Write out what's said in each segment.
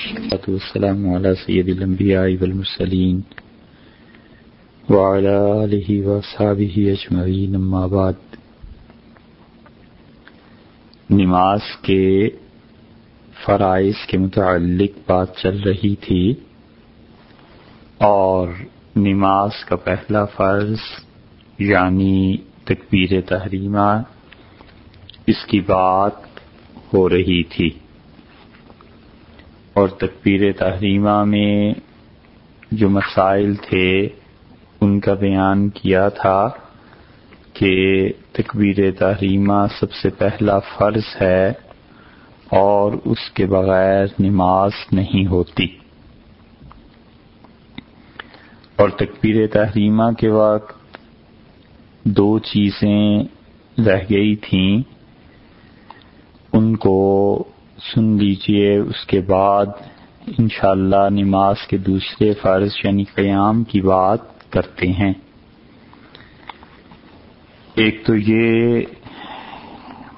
والسلام على سيد الأنبياء والمرسلين وعلى آله وصحبه أجمعين أما بعد. نماز کے فرائض کے متعلق بات چل رہی تھی اور نماز کا پہلا فرض یعنی تکبیر تحریمہ اس کی بات ہو رہی تھی۔ اور تکبیر تحریمہ میں جو مسائل تھے، ان کا بیان کیا تھا کہ تکبیر تحریمہ سب سے پہلا فرض ہے اور اس کے بغیر نماز نہیں ہوتی۔ اور تکبیر تحریمہ کے وقت دو چیزیں رہ گئی تھیں۔ ان کو سن لیجیے، اس کے بعد انشاءاللہ اللہ نماز کے دوسرے فرض یعنی قیام کی بات کرتے ہیں۔ ایک تو یہ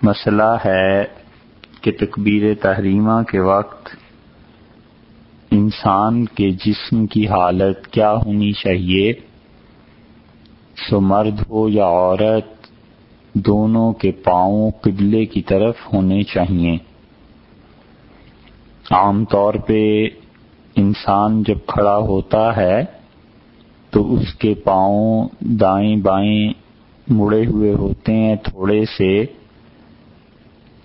مسئلہ ہے کہ تکبیر تحریمہ کے وقت انسان کے جسم کی حالت کیا ہونی چاہیے؟ سو مرد ہو یا عورت، دونوں کے پاؤں قبلے کی طرف ہونے چاہیے عام طور پہ انسان جب کھڑا ہوتا ہے تو اس کے پاؤں دائیں بائیں مڑے ہوئے ہوتے ہیں تھوڑے سے،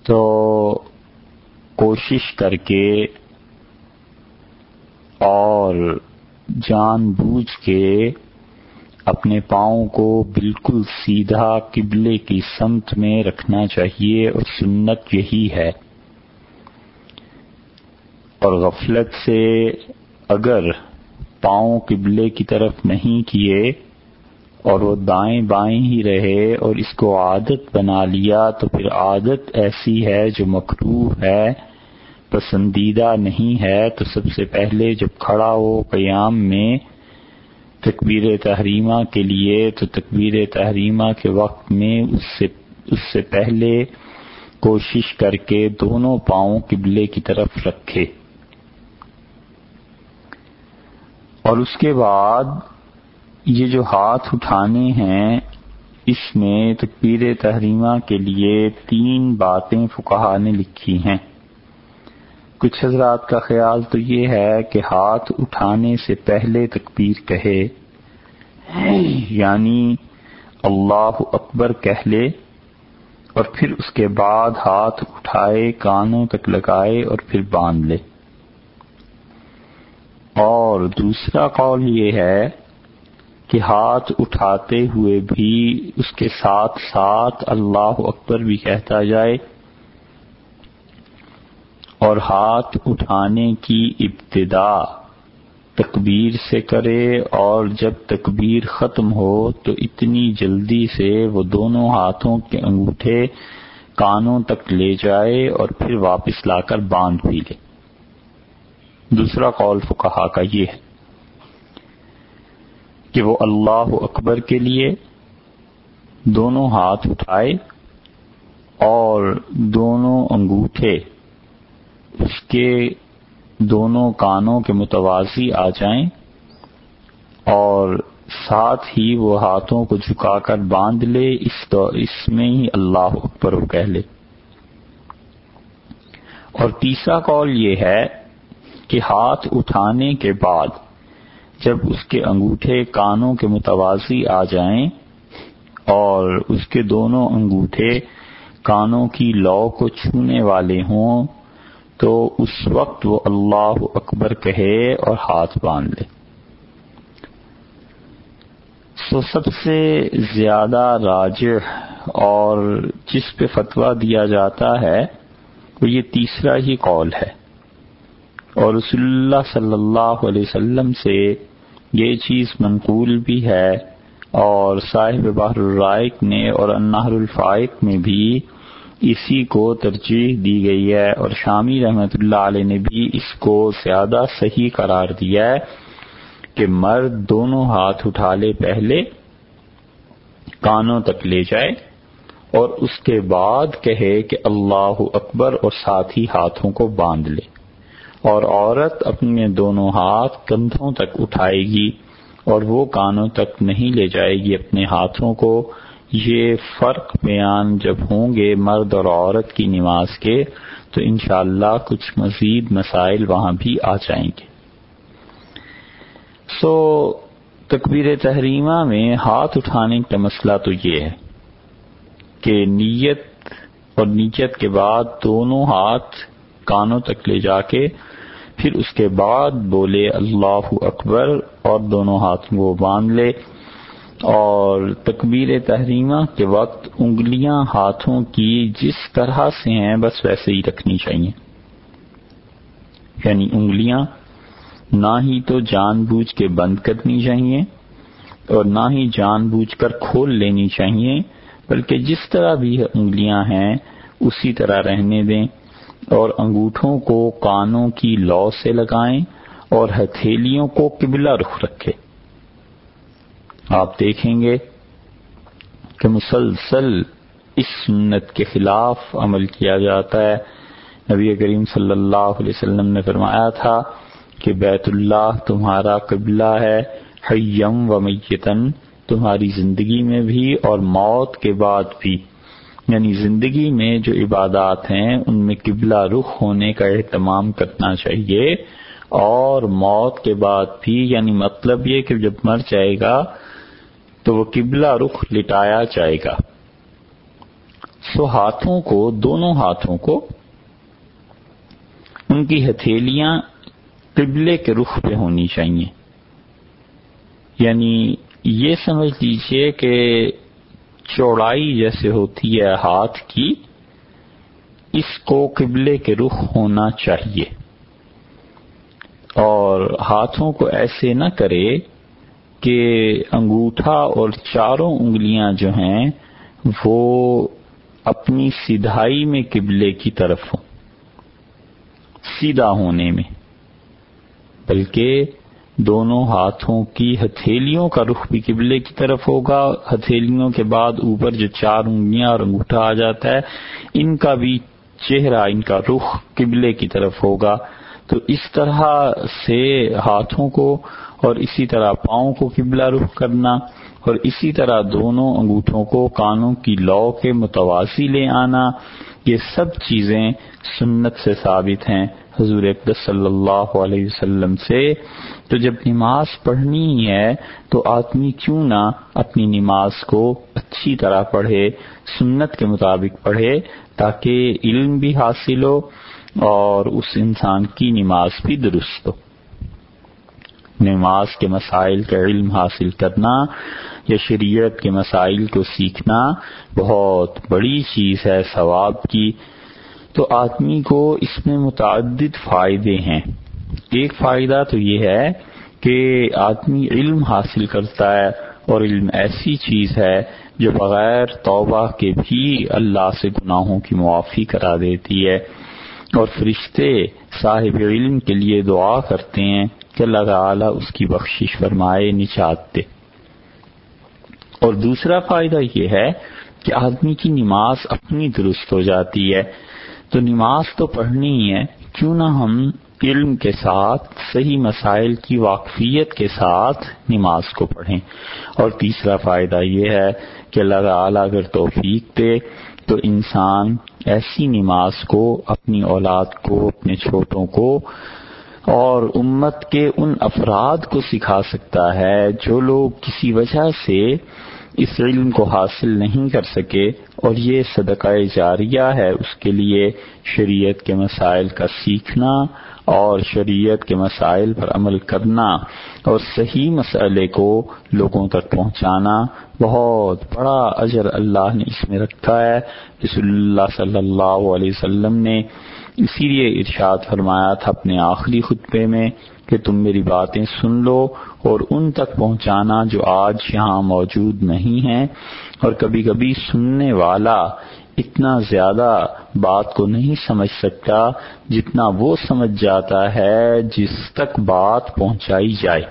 تو کوشش کر کے اور جان بوجھ کے اپنے پاؤں کو بالکل سیدھا قبلے کی سمت میں رکھنا چاہیے اور سنت یہی ہے۔ اور غفلت سے اگر پاؤں قبلے کی طرف نہیں کیے اور وہ دائیں بائیں ہی رہے اور اس کو عادت بنا لیا، تو پھر عادت ایسی ہے جو مکرو ہے، پسندیدہ نہیں ہے۔ تو سب سے پہلے جب کھڑا ہو قیام میں تکبیر تحریمہ کے لیے، تو تکبیر تحریمہ کے وقت میں اس سے اس سے پہلے کوشش کر کے دونوں پاؤں قبلے کی طرف رکھے۔ اور اس کے بعد یہ جو ہاتھ اٹھانے ہیں، اس میں تکبیر تحریمہ کے لیے تین باتیں فکہ نے لکھی ہیں۔ کچھ حضرات کا خیال تو یہ ہے کہ ہاتھ اٹھانے سے پہلے تکبیر کہے یعنی اللہ اکبر کہہ لے اور پھر اس کے بعد ہاتھ اٹھائے، کانوں تک لگائے اور پھر باندھ لے۔ اور دوسرا قول یہ ہے کہ ہاتھ اٹھاتے ہوئے بھی اس کے ساتھ ساتھ اللہ اکبر بھی کہتا جائے اور ہاتھ اٹھانے کی ابتدا تکبیر سے کرے اور جب تکبیر ختم ہو تو اتنی جلدی سے وہ دونوں ہاتھوں کے انگوٹھے کانوں تک لے جائے اور پھر واپس لا کر باندھ بھی لے۔ دوسرا قول فکہ کا یہ ہے کہ وہ اللہ اکبر کے لیے دونوں ہاتھ اٹھائے اور دونوں انگوٹھے اس کے دونوں کانوں کے متوازی آ جائیں اور ساتھ ہی وہ ہاتھوں کو جھکا کر باندھ لے، اس اس میں ہی اللہ اکبر کہہ لے۔ اور تیسرا قول یہ ہے کہ ہاتھ اٹھانے کے بعد جب اس کے انگوٹھے کانوں کے متوازی آ جائیں اور اس کے دونوں انگوٹھے کانوں کی لو کو چھونے والے ہوں، تو اس وقت وہ اللہ اکبر کہے اور ہاتھ باندھ لے۔ سو سب سے زیادہ راج اور جس پہ فتویٰ دیا جاتا ہے، وہ یہ تیسرا ہی قول ہے۔ اور رسول اللہ صلی اللہ علیہ وسلم سے یہ چیز منقول بھی ہے اور صاحب بحر الرائق نے اور انہر الفائق میں بھی اسی کو ترجیح دی گئی ہے اور شامی رحمت اللہ علیہ نے بھی اس کو زیادہ صحیح قرار دیا ہے کہ مرد دونوں ہاتھ اٹھا لے پہلے کانوں تک لے جائے اور اس کے بعد کہے کہ اللہ اکبر اور ساتھ ہی ہاتھوں کو باندھ لے۔ اور عورت اپنے دونوں ہاتھ کندھوں تک اٹھائے گی اور وہ کانوں تک نہیں لے جائے گی اپنے ہاتھوں کو۔ یہ فرق بیان جب ہوں گے مرد اور عورت کی نماز کے، تو انشاءاللہ کچھ مزید مسائل وہاں بھی آ جائیں گے۔ سو، تکبیر تحریمہ میں ہاتھ اٹھانے کا مسئلہ تو یہ ہے کہ نیت اور نیت کے بعد دونوں ہاتھ کانوں تک لے جا کے پھر اس کے بعد بولے اللہ اکبر اور دونوں ہاتھ وہ باندھ لے اور تکبیر تحریمہ کے وقت انگلیاں ہاتھوں کی جس طرح سے ہیں بس ویسے ہی رکھنی چاہیے۔ یعنی انگلیاں نہ ہی تو جان بوجھ کے بند کرنی چاہیے اور نہ ہی جان بوجھ کر کھول لینی چاہیے، بلکہ جس طرح بھی انگلیاں ہیں، اسی طرح رہنے دیں۔ اور انگوٹھوں کو کانوں کی لو سے لگائیں اور ہتھیلیوں کو قبلہ رخ رکھے۔ آپ دیکھیں گے کہ مسلسل اس سنت کے خلاف عمل کیا جاتا ہے۔ نبی کریم صلی اللہ علیہ وسلم نے فرمایا تھا کہ بیت اللہ تمہارا قبلہ ہے حیم و میتن تمہاری زندگی میں بھی اور موت کے بعد بھی۔ یعنی زندگی میں جو عبادات ہیں، ان میں قبلہ رخ ہونے کا اہتمام کرنا چاہیے اور موت کے بعد بھی یعنی مطلب یہ کہ جب مر جائے گا تو وہ قبلہ رخ لٹایا جائے گا۔ سو ہاتھوں کو، دونوں ہاتھوں کو، ان کی ہتھیلیاں قبلے کے رخ پہ ہونی چاہیے۔ یعنی یہ سمجھ لیجیے کہ چوڑائی جیسے ہوتی ہے ہاتھ کی، اس کو قبلے کے رخ ہونا چاہیے۔ اور ہاتھوں کو ایسے نہ کرے کہ انگوٹھا اور چاروں انگلیاں جو ہیں، وہ اپنی سیدھائی میں قبلے کی طرف ہوں، سیدھا ہونے میں۔ بلکہ دونوں ہاتھوں کی ہتھیلیوں کا رخ بھی قبلے کی طرف ہوگا۔ ہتھیلیوں کے بعد اوپر جو چار انگلیاں اور انگوٹھا آ جاتا ہے، ان کا بھی چہرہ، ان کا رخ قبلے کی طرف ہوگا۔ تو اس طرح سے ہاتھوں کو اور اسی طرح پاؤں کو قبلہ رخ کرنا اور اسی طرح دونوں انگوٹھوں کو کانوں کی لو کے متوازی لے آنا، یہ سب چیزیں سنت سے ثابت ہیں۔ حضور اقدس صلی اللہ علیہ وسلم سے تو جب نماز پڑھنی ہے تو آدمی کیوں نہ اپنی نماز کو اچھی طرح پڑھے، سنت کے مطابق پڑھے تاکہ علم بھی حاصل ہو اور اس انسان کی نماز بھی درست ہو۔ نماز کے مسائل کا علم حاصل کرنا یا شریعت کے مسائل کو سیکھنا بہت بڑی چیز ہے، ثواب کی تو آدمی کو اس میں متعدد فائدے ہیں۔ ایک فائدہ تو یہ ہے کہ آدمی علم حاصل کرتا ہے اور علم ایسی چیز ہے جو بغیر توبہ کے بھی اللہ سے گناہوں کی معافی کرا دیتی ہے۔ اور فرشتے صاحب علم کے لیے دعا کرتے ہیں کہ اللہ تعالیٰ اس کی بخشش فرمائے نچات دے۔ اور دوسرا فائدہ یہ ہے کہ آدمی کی نماز اپنی درست ہو جاتی ہے۔ تو نماز تو پڑھنی ہی ہے، کیوں نہ ہم علم کے ساتھ، صحیح مسائل کی واقفیت کے ساتھ نماز کو پڑھیں۔ اور تیسرا فائدہ یہ ہے کہ اللہ تعالیٰ اگر توفیق دے تو انسان ایسی نماز کو، اپنی اولاد کو، اپنے چھوٹوں کو اور امت کے ان افراد کو سکھا سکتا ہے جو لوگ کسی وجہ سے اس علم کو حاصل نہیں کر سکے اور یہ صدقہ جاریہ ہے، اس کے لیے شریعت کے مسائل کا سیکھنا اور شریعت کے مسائل پر عمل کرنا اور صحیح مسئلے کو لوگوں تک پہنچانا بہت بڑا اجر اللہ نے اس میں رکھا ہے۔ رسول اللہ صلی اللہ علیہ وسلم نے اسی لیے ارشاد فرمایا تھا اپنے آخری خطبے میں۔ کہ تم میری باتیں سن لو اور ان تک پہنچانا جو آج یہاں موجود نہیں ہیں۔ اور کبھی کبھی سننے والا اتنا زیادہ بات کو نہیں سمجھ سکتا جتنا وہ سمجھ جاتا ہے جس تک بات پہنچائی جائے۔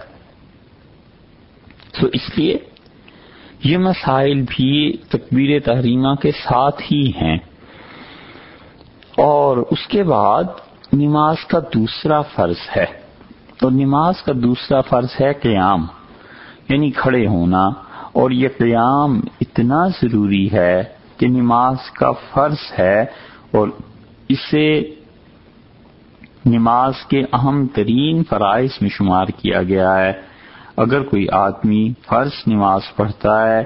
تو اس لیے یہ مسائل بھی تکبیر تحریمہ کے ساتھ ہی ہیں۔ اور اس کے بعد نماز کا دوسرا فرض ہے۔ اور نماز کا دوسرا فرض ہے قیام یعنی کھڑے ہونا، اور یہ قیام اتنا ضروری ہے کہ نماز کا فرض ہے، اور اسے نماز کے اہم ترین فرائض میں شمار کیا گیا ہے۔ اگر کوئی آدمی فرض نماز پڑھتا ہے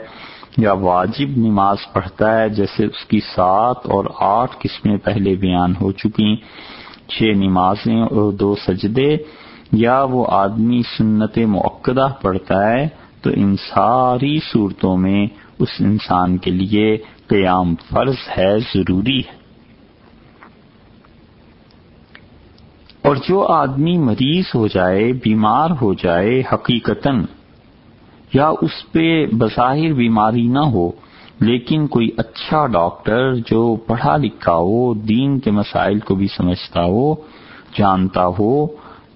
یا واجب نماز پڑھتا ہے، جیسے اس کی سات اور آٹھ قسمیں پہلے بیان ہو چکی چھ نمازیں اور دو سجدے یا وہ آدمی سنت معقدہ پڑھتا ہے، تو ان ساری صورتوں میں اس انسان کے لیے قیام فرض ہے، ضروری ہے۔ اور جو آدمی مریض ہو جائے، بیمار ہو جائے حقیقتاً، یا اس پہ بظاہر بیماری نہ ہو، لیکن کوئی اچھا ڈاکٹر جو پڑھا لکھا ہو، دین کے مسائل کو بھی سمجھتا ہو، جانتا ہو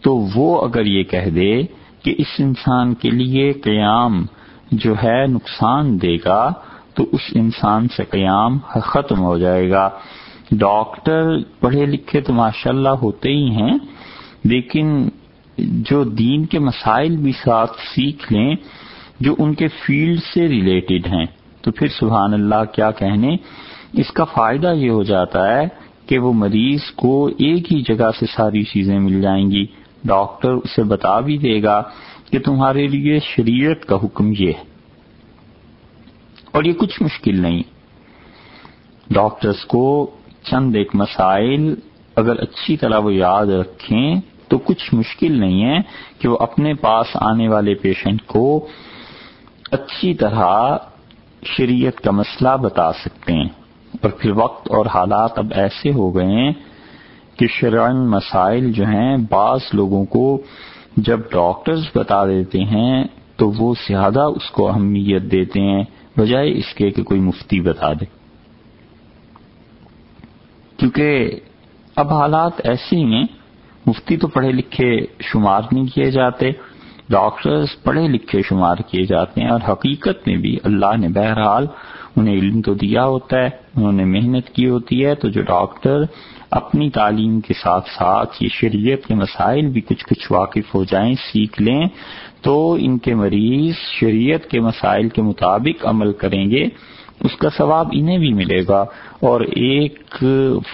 تو وہ اگر یہ کہہ دے کہ اس انسان کے لیے قیام جو ہے نقصان دے گا، تو اس انسان سے قیام ختم ہو جائے گا۔ ڈاکٹر پڑھے لکھے تو ماشاء اللہ ہوتے ہی ہیں، لیکن جو دین کے مسائل بھی ساتھ سیکھ لیں، جو ان کے فیلڈ سے ریلیٹڈ ہیں، تو پھر سبحان اللہ کیا کہنے، اس کا فائدہ یہ ہو جاتا ہے کہ وہ مریض کو ایک ہی جگہ سے ساری چیزیں مل جائیں گی۔ ڈاکٹر اسے بتا بھی دے گا کہ تمہارے لیے شریعت کا حکم یہ ہے۔ اور یہ کچھ مشکل نہیں۔ ڈاکٹرز کو چند ایک مسائل اگر اچھی طرح وہ یاد رکھیں تو کچھ مشکل نہیں ہے کہ وہ اپنے پاس آنے والے پیشنٹ کو اچھی طرح شریعت کا مسئلہ بتا سکتے ہیں۔ اور پھر وقت اور حالات اب ایسے ہو گئے ہیں کہ شرعن مسائل جو ہیں، بعض لوگوں کو جب ڈاکٹرز بتا دیتے ہیں تو وہ زیادہ اس کو اہمیت دیتے ہیں، بجائے اس کے کہ کوئی مفتی بتا دے۔ کیونکہ اب حالات ایسے ہی ہیں، مفتی تو پڑھے لکھے شمار نہیں کیے جاتے، ڈاکٹرز پڑھے لکھے شمار کیے جاتے ہیں، اور حقیقت میں بھی اللہ نے بہرحال انہیں علم تو دیا ہوتا ہے، انہوں نے محنت کی ہوتی ہے، تو جو ڈاکٹر اپنی تعلیم کے ساتھ ساتھ یہ شریعت کے مسائل بھی کچھ کچھ واقف ہو جائیں، سیکھ لیں تو ان کے مریض شریعت کے مسائل کے مطابق عمل کریں گے۔ اس کا ثواب انہیں بھی ملے گا۔ اور ایک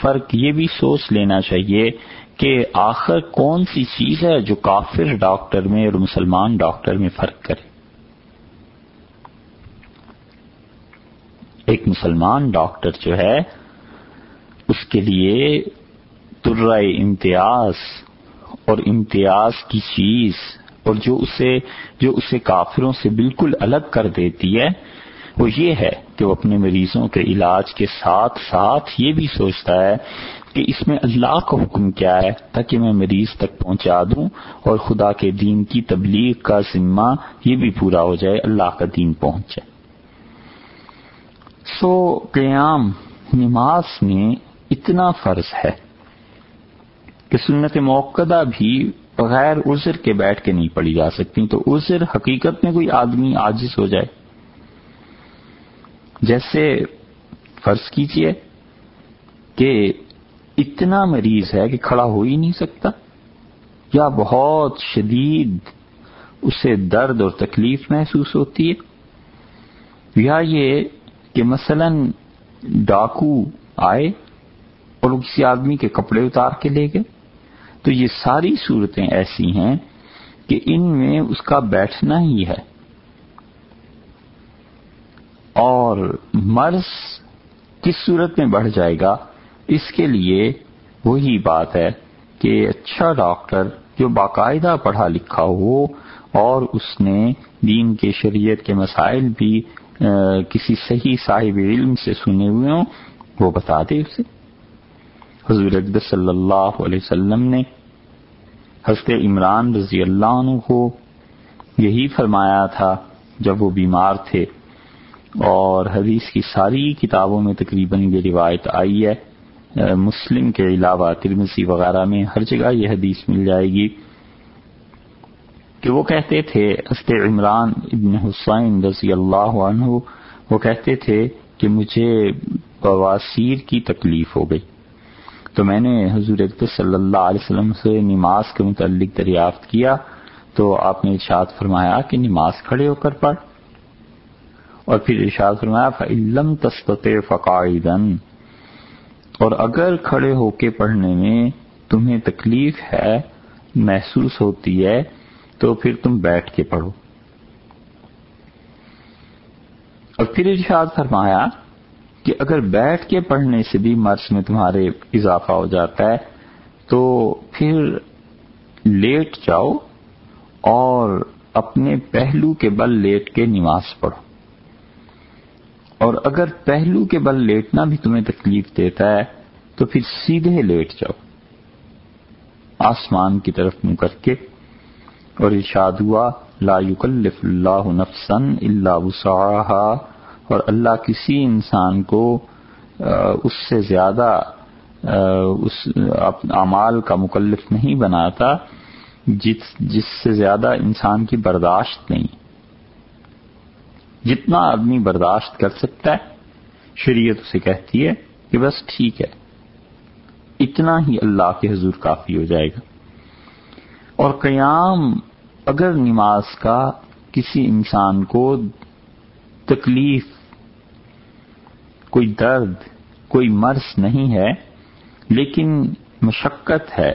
فرق یہ بھی سوچ لینا چاہیے کہ آخر کون سی چیز ہے جو کافر ڈاکٹر میں اور مسلمان ڈاکٹر میں فرق کرے۔ ایک مسلمان ڈاکٹر جو ہے اس کے لیے ترائے امتیاز اور امتیاز کی چیز اور جو اسے جو اسے کافروں سے بالکل الگ کر دیتی ہے، وہ یہ ہے کہ وہ اپنے مریضوں کے علاج کے ساتھ ساتھ یہ بھی سوچتا ہے کہ اس میں اللہ کا حکم کیا ہے تاکہ میں مریض تک پہنچا دوں اور خدا کے دین کی تبلیغ کا ذمہ یہ بھی پورا ہو جائے، اللہ کا دین پہنچ جائے سو قیام، نماز میں اتنا فرض ہے کہ سنت موقع بھی بغیر عذر کے بیٹھ کے نہیں پڑی جا سکتی، تو عذر حقیقت میں کوئی آدمی عاجز ہو جائے۔ جیسے فرض کیجیے کہ اتنا مریض ہے کہ کھڑا ہو ہی نہیں سکتا، یا بہت شدید اسے درد اور تکلیف محسوس ہوتی ہے۔ یا یہ کہ مثلا ڈاکو آئے اور کسی آدمی کے کپڑے اتار کے لے گئے۔ تو یہ ساری صورتیں ایسی ہیں کہ ان میں اس کا بیٹھنا ہی ہے۔ اور مرض کس صورت میں بڑھ جائے گا، اس کے لیے وہی بات ہے کہ اچھا ڈاکٹر جو باقاعدہ پڑھا لکھا ہو اور اس نے دین کے شریعت کے مسائل بھی کسی صحیح صاحب علم سے سنے ہوئے ہوں، وہ بتا دے اسے۔ حضور اقدس صلی اللہ علیہ وسلم نے حضرت عمران رضی اللہ عنہ کو یہی فرمایا تھا جب وہ بیمار تھے اور حدیث کی ساری کتابوں میں تقریباً یہ روایت آئی ہے مسلم کے علاوہ ترمسی وغیرہ میں ہر جگہ یہ حدیث مل جائے گی کہ وہ کہتے تھے است عمران ابن حسین رضی اللہ عنہ، وہ کہتے تھے کہ مجھے بواسیر کی تکلیف ہو گئی۔ تو میں نے حضور صلی اللہ علیہ وسلم سے نماز کے متعلق دریافت کیا تو آپ نے ارشاد فرمایا کہ نماز کھڑے ہو کر پڑھ۔ اور پھر ارشاد فرمایا فعلم تسط فقائدن اور اگر کھڑے ہو کے پڑھنے میں تمہیں تکلیف ہے، محسوس ہوتی ہے، تو پھر تم بیٹھ کے پڑھو۔ اور پھر ارشاد فرمایا کہ اگر بیٹھ کے پڑھنے سے بھی مرض میں تمہارے اضافہ ہو جاتا ہے، تو پھر لیٹ جاؤ اور اپنے پہلو کے بل لیٹ کے نماز پڑھو۔ اور اگر پہلو کے بل لیٹنا بھی تمہیں تکلیف دیتا ہے، تو پھر سیدھے لیٹ جاؤ۔ آسمان کی طرف منہ کر کے۔ اور ارشاد ہوا، لا یکلف اللہ نفسا الا وسعها اور اللہ کسی انسان کو اس سے زیادہ اس اعمال کا مکلف نہیں بناتا جس جس سے زیادہ انسان کی برداشت نہیں۔ جتنا آدمی برداشت کر سکتا ہے، شریعت اسے کہتی ہے کہ بس ٹھیک ہے۔ اتنا ہی اللہ کے حضور کافی ہو جائے گا۔ اور قیام اگر نماز کا کسی انسان کو تکلیف کوئی درد، کوئی مرض نہیں ہے، لیکن مشقت ہے،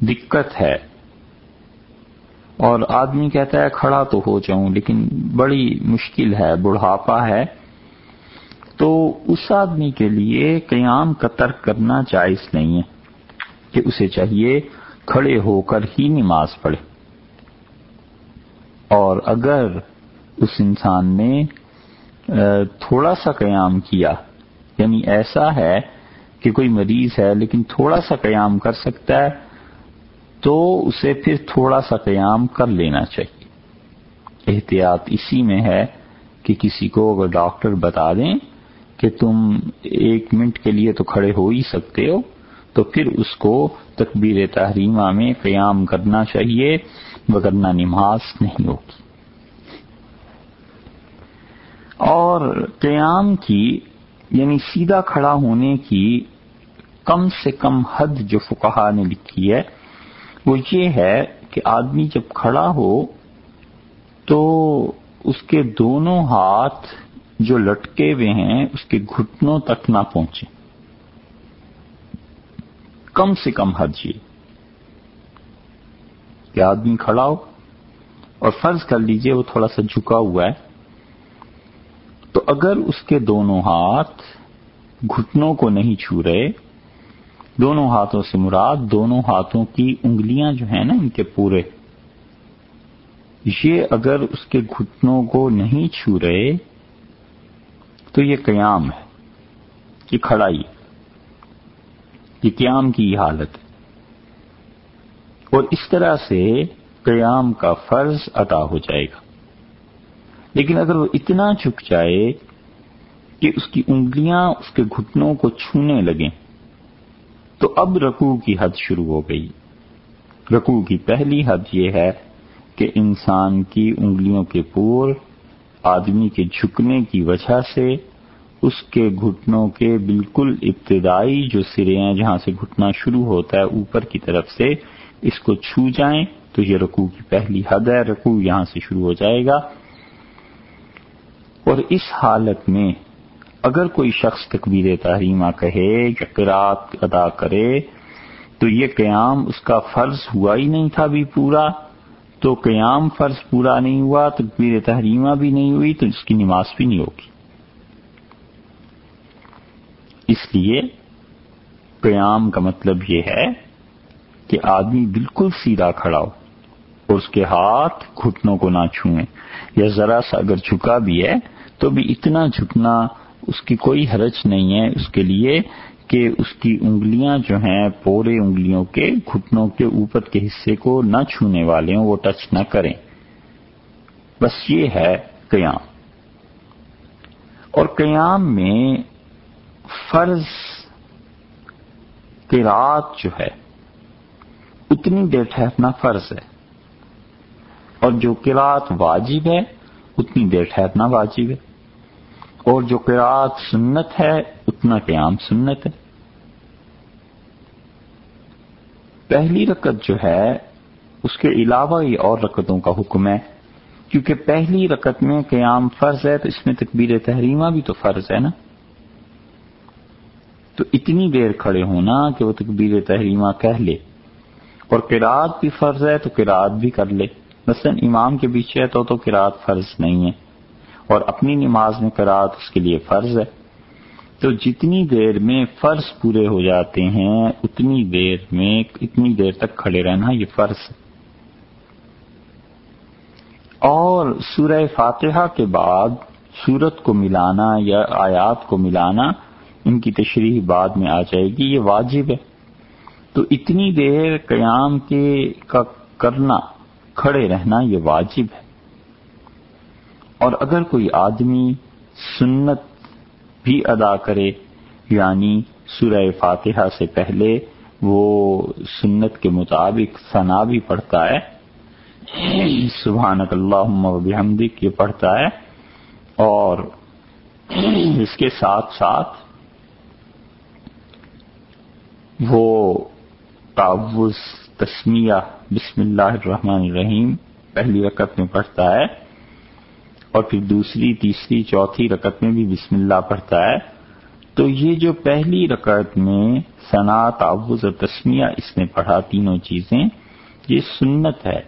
دقت ہے۔ اور آدمی کہتا ہے، کھڑا تو ہو جاؤں، لیکن بڑی مشکل ہے، بڑھاپا ہے۔ تو اس آدمی کے لیے قیام کا ترک کرنا جائز نہیں ہے کہ اسے چاہیے کھڑے ہو کر ہی نماز پڑھے۔ اور اگر اس انسان نے تھوڑا سا قیام کیا۔ یعنی ایسا ہے کہ کوئی مریض ہے لیکن تھوڑا سا قیام کر سکتا ہے، تو اسے پھر تھوڑا سا قیام کر لینا چاہیے۔ احتیاط اسی میں ہے کہ کسی کو اگر ڈاکٹر بتا دیں کہ تم ایک منٹ کے لیے تو کھڑے ہو ہی سکتے ہو، تو پھر اس کو تکبیر تحریمہ میں قیام کرنا چاہیے وگرنہ نماز نہیں ہوگی۔ اور قیام کی یعنی سیدھا کھڑا ہونے کی کم سے کم حد جو فکہ نے لکھی ہے، وہ یہ ہے کہ آدمی جب کھڑا ہو تو اس کے دونوں ہاتھ جو لٹکے ہوئے ہیں، اس کے گھٹنوں تک نہ پہنچے کم سے کم حد یہ کہ آدمی کھڑا ہو اور فرض کر لیجیے وہ تھوڑا سا جھکا ہوا ہے۔ تو اگر اس کے دونوں ہاتھ گھٹنوں کو نہیں چھو رہے، دونوں ہاتھوں سے مراد دونوں ہاتھوں کی انگلیاں جو ہیں نا ان کے پورے، یہ اگر اس کے گھٹنوں کو نہیں چھو رہے تو یہ قیام ہے، یہ کھڑائی یہ قیام کی حالت ہے۔ اور اس طرح سے قیام کا فرض ادا ہو جائے گا۔ لیکن اگر وہ اتنا چک جائے کہ اس کی انگلیاں اس کے گھٹنوں کو چھونے لگیں، تو اب رکوع کی حد شروع ہو گئی۔ رکوع کی پہلی حد یہ ہے کہ انسان کی انگلیوں کے پور آدمی کے جھکنے کی وجہ سے اس کے گھٹنوں کے بالکل ابتدائی جو سرے ہیں، جہاں سے گھٹنا شروع ہوتا ہے، اوپر کی طرف سے اس کو چھو جائیں۔ تو یہ رکوع کی پہلی حد ہے۔ رکوع یہاں سے شروع ہو جائے گا۔ اور اس حالت میں اگر کوئی شخص تکبیر تحریمہ کہے یا قرات ادا کرے، تو یہ قیام اس کا فرض ہوا ہی نہیں تھا بھی پورا۔ تو قیام فرض پورا نہیں ہوا، تکبیر تحریمہ بھی نہیں ہوئی، تو اس کی نماز بھی نہیں ہوگی۔ اس لیے قیام کا مطلب یہ ہے کہ آدمی بالکل سیدھا کھڑا ہو۔ اور اس کے ہاتھ گھٹنوں کو نہ چھوئیں۔ یا ذرا سا اگر جھکا بھی ہے، تو بھی اتنا جھکنا اس کی کوئی حرج نہیں ہے۔ اس کے لیے کہ اس کی انگلیاں جو ہیں، پورے انگلیوں کے گھٹنوں کے اوپر کے حصے کو نہ چھونے والے ہوں، وہ ٹچ نہ کریں۔ بس یہ ہے قیام۔ اور قیام میں فرض کی رات جو ہے، اتنی دیر ٹھہرنا فرض ہے۔ اور جو قرات واجب ہے، اتنی دیر ٹھہرنا واجب ہے۔ اور جو قرات سنت ہے، اتنا قیام سنت ہے۔ پہلی رکت جو ہے، اس کے علاوہ یہ اور رکتوں کا حکم ہے۔ کیونکہ پہلی رکت میں قیام فرض ہے، تو اس میں تکبیر تحریمہ بھی تو فرض ہے نا۔ تو اتنی دیر کھڑے ہونا کہ وہ تکبیر تحریمہ کہہ لے۔ اور قرآت بھی فرض ہے، تو قرآت بھی کر لے۔ مثلا امام کے پیچھے ہے تو تو قرآت فرض نہیں ہے اور اپنی نماز میں قرآت اس کے لیے فرض ہے۔ تو جتنی دیر میں فرض پورے ہو جاتے ہیں، اتنی دیر میں، اتنی دیر تک کھڑے رہنا یہ فرض ہے۔ اور سورہ فاتحہ کے بعد سورت کو ملانا یا آیات کو ملانا ان کی تشریح بعد میں آ جائے گی، یہ واجب ہے۔ تو اتنی دیر قیام کے کا کرنا کھڑے رہنا یہ واجب ہے۔ اور اگر کوئی آدمی سنت بھی ادا کرے یعنی سورہ فاتحہ سے پہلے وہ سنت کے مطابق ثنا بھی پڑھتا ہے، سبحانک اللہ بحمدک یہ پڑھتا ہے، اور اس کے ساتھ ساتھ وہ تعوض تسمیہ، بسم اللہ الرحمن الرحیم، پہلی رکعت میں پڑھتا ہے، اور پھر دوسری، تیسری، چوتھی رکعت میں بھی بسم اللہ پڑھتا ہے۔ تو یہ جو پہلی رکعت میں ثنا تعوض اور تسمیہ اس نے پڑھا تینوں چیزیں، یہ سنت ہے۔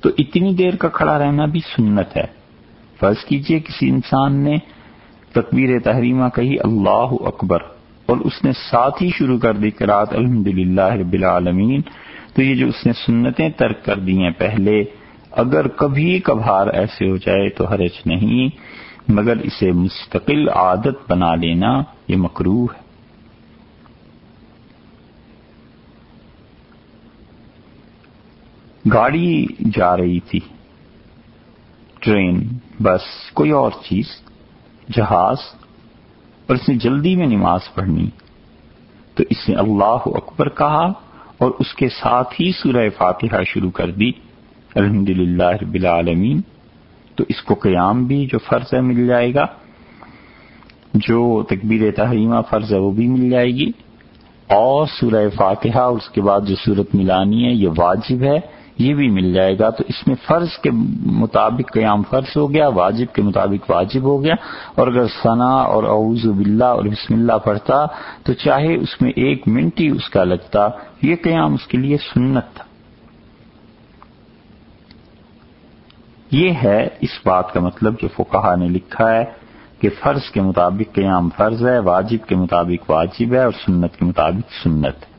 تو اتنی دیر کا کھڑا رہنا بھی سنت ہے۔ فرض کیجیے کسی انسان نے تکبیر تحریمہ کہی، اللہ اکبر۔ اور اس نے ساتھ ہی شروع کر دی کرات الحمد للہ رب العالمین۔ تو یہ جو اس نے سنتیں ترک کر دی ہیں پہلے، اگر کبھی کبھار ایسے ہو جائے تو حرج نہیں، مگر اسے مستقل عادت بنا لینا یہ مکرو ہے۔ گاڑی جا رہی تھی۔ ٹرین، بس، کوئی اور چیز، جہاز اور اس نے جلدی میں نماز پڑھنی۔ تو اس نے اللہ اکبر کہا اور اس کے ساتھ ہی سورہ فاتحہ شروع کر دی۔ الحمد للہ رب العالمین۔ تو اس کو قیام بھی جو فرض ہے مل جائے گا۔ جو تکبیر تحریمہ فرض ہے وہ بھی مل جائے گی۔ اور سورہ فاتحہ اور اس کے بعد جو صورت ملانی ہے، یہ واجب ہے۔ یہ بھی مل جائے گا۔ تو اس میں فرض کے مطابق قیام فرض ہو گیا، واجب کے مطابق واجب ہو گیا۔ اور اگر ثنا اور اعوذ باللہ اور بسم اللہ پڑھتا، تو چاہے اس میں ایک منٹ ہی اس کا لگتا، یہ قیام اس کے لیے سنت تھا۔ یہ ہے اس بات کا مطلب جو فقہ نے لکھا ہے کہ فرض کے مطابق قیام فرض ہے، واجب کے مطابق واجب ہے اور سنت کے مطابق سنت۔ ہے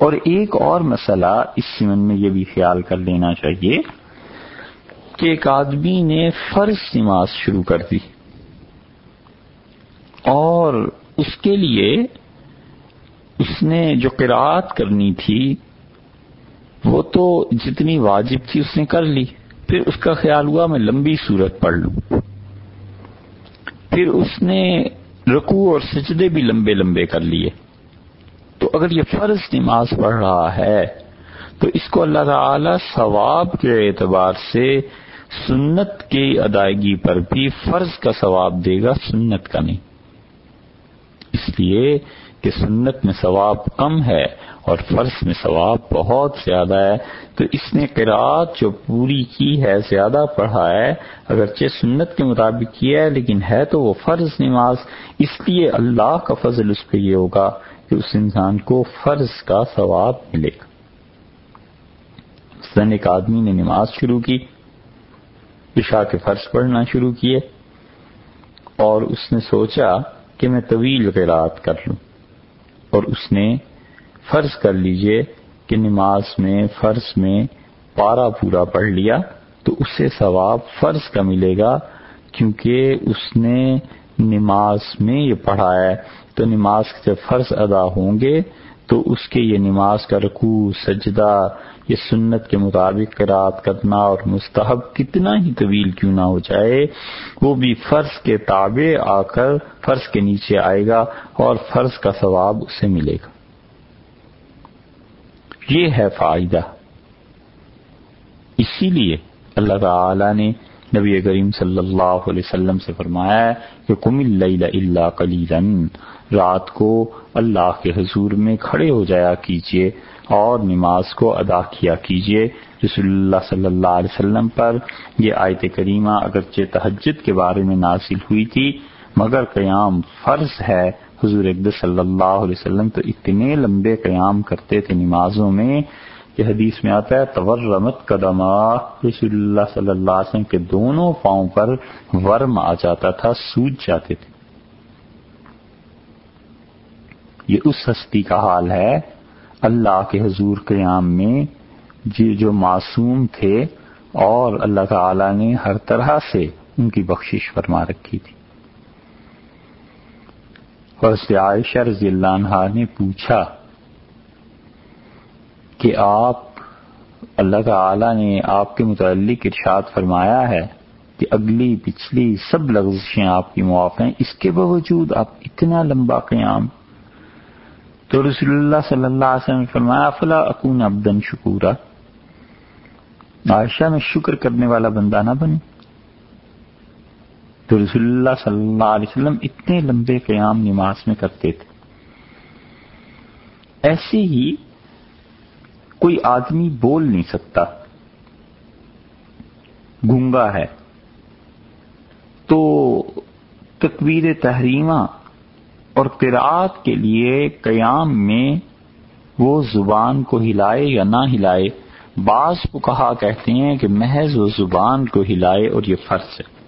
اور ایک اور مسئلہ اس سمن میں یہ بھی خیال کر لینا چاہیے کہ ایک آدمی نے فرض نماز شروع کر دی اور اس کے لیے اس نے جو قرآت کرنی تھی وہ تو جتنی واجب تھی اس نے کر لی پھر اس کا خیال ہوا میں لمبی صورت پڑھ لوں پھر اس نے رکوع اور سجدے بھی لمبے لمبے کر لیے تو اگر یہ فرض نماز پڑھ رہا ہے، تو اس کو اللہ تعالی ثواب کے اعتبار سے سنت کی ادائیگی پر بھی فرض کا ثواب دے گا، سنت کا نہیں۔ اس لیے کہ سنت میں ثواب کم ہے اور فرض میں ثواب بہت زیادہ ہے۔ تو اس نے قرآت جو پوری کی ہے، زیادہ پڑھا ہے، اگرچہ سنت کے مطابق کیا ہے، لیکن ہے تو وہ فرض نماز۔ اس لیے اللہ کا فضل اس پہ یہ ہوگا۔ کہ اس انسان کو فرض کا ثواب ملے گا۔ سن ایک آدمی نے نماز شروع کی، عشاء کے فرض پڑھنا شروع کیے اور اس نے سوچا کہ میں طویل قرآت کر لوں۔ اور اس نے فرض کر لیجیے کہ نماز میں، فرض میں پارا پورا پڑھ لیا تو اسے ثواب فرض کا ملے گا کیونکہ اس نے نماز میں یہ پڑھا ہے، تو نماز کے جب فرض ادا ہوں گے، تو اس کے یہ نماز کا رکوع، سجدہ، یہ سنت کے مطابق قرات کرنا اور مستحب کتنا ہی طویل کیوں نہ ہو جائے، وہ بھی فرض کے تابع آ کر فرض کے نیچے آئے گا اور فرض کا ثواب اسے ملے گا۔ یہ ہے فائدہ۔ اسی لیے اللہ تعالی نے نبی کریم صلی اللہ علیہ وسلم سے فرمایا ہے کہ کم اللیل الا قلیلا، رات کو اللہ کے حضور میں کھڑے ہو جایا کیجیے اور نماز کو ادا کیا کیجیے۔ رسول اللہ صلی اللہ علیہ وسلم پر یہ آیت کریمہ اگرچہ تہجد کے بارے میں نازل ہوئی تھی، مگر قیام فرض ہے۔ حضور اقدس صلی اللہ علیہ وسلم تو اتنے لمبے قیام کرتے تھے نمازوں میں کہ حدیث میں آتا ہے، تورمت قدمہ رسول اللہ صلی اللہ علیہ وسلم کے دونوں پاؤں پر ورم آ جاتا تھا، سوج جاتے تھے۔ یہ اس ہستی کا حال ہے، اللہ کے حضور قیام میں جو معصوم تھے اور اللہ تعالی نے ہر طرح سے ان کی بخشش فرما رکھی تھی۔ اور عائشہ رضی اللہ عنہ نے پوچھا کہ آپ اللہ تعالی نے آپ کے متعلق ارشاد فرمایا ہے کہ اگلی، پچھلی سب لغزشیں آپ کی معاف ہیں، اس کے باوجود آپ اتنا لمبا قیام۔ تو رسول اللہ صلی اللہ علیہ وسلم نے فرمایا فلا اکون ابدن شکورا؟ عائشہ، میں شکر کرنے والا بندہ نہ بنے تو رسول اللہ صلی اللہ علیہ وسلم اتنے لمبے قیام نماز میں کرتے تھے۔ ایسے ہی کوئی آدمی بول نہیں سکتا۔ گونگا ہے۔ تو تکبیر تحریمہ اور قرآت کے لیے قیام میں وہ زبان کو ہلائے یا نہ ہلائے، بعض کو کہا کہتے ہیں کہ محض وہ زبان کو ہلائے اور یہ فرض ہے۔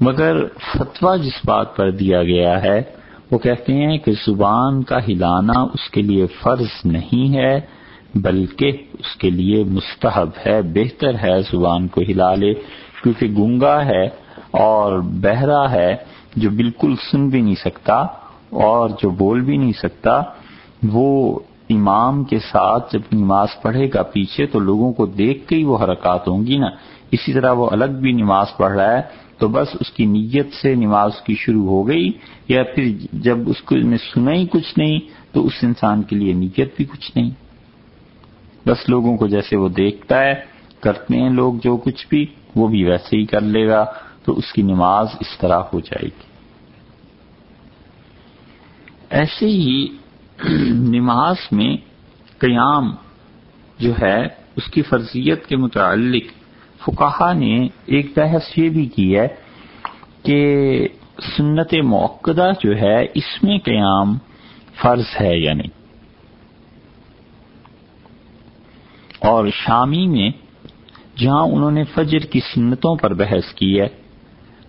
مگر فتویٰ جس بات پر دیا گیا ہے، وہ کہتے ہیں کہ زبان کا ہلانا اس کے لیے فرض نہیں ہے۔ بلکہ اس کے لیے مستحب ہے، بہتر ہے زبان کو ہلا لے کیونکہ گنگا ہے اور بہرا ہے جو بالکل سن بھی نہیں سکتا اور جو بول بھی نہیں سکتا۔ وہ امام کے ساتھ جب نماز پڑھے گا پیچھے تو لوگوں کو دیکھ کے ہی وہ حرکات ہوں گی نا۔ اسی طرح وہ الگ بھی نماز پڑھ رہا ہے تو بس اس کی نیت سے نماز کی شروع ہو گئی یا پھر جب اس کو سنا ہی کچھ نہیں تو اس انسان کے لیے نیت بھی کچھ نہیں۔ بس لوگوں کو جیسے وہ دیکھتا ہے، کرتے ہیں لوگ جو کچھ بھی، وہ بھی ویسے ہی کر لے گا، تو اس کی نماز اس طرح ہو جائے گی۔ ایسے ہی نماز میں قیام جو ہے، اس کی فرضیت کے متعلق فکاہا نے ایک بحث یہ بھی کی ہے کہ سنت موقع جو ہے، اس میں قیام فرض ہے یا نہیں۔ اور شامی میں جہاں انہوں نے فجر کی سنتوں پر بحث کی ہے،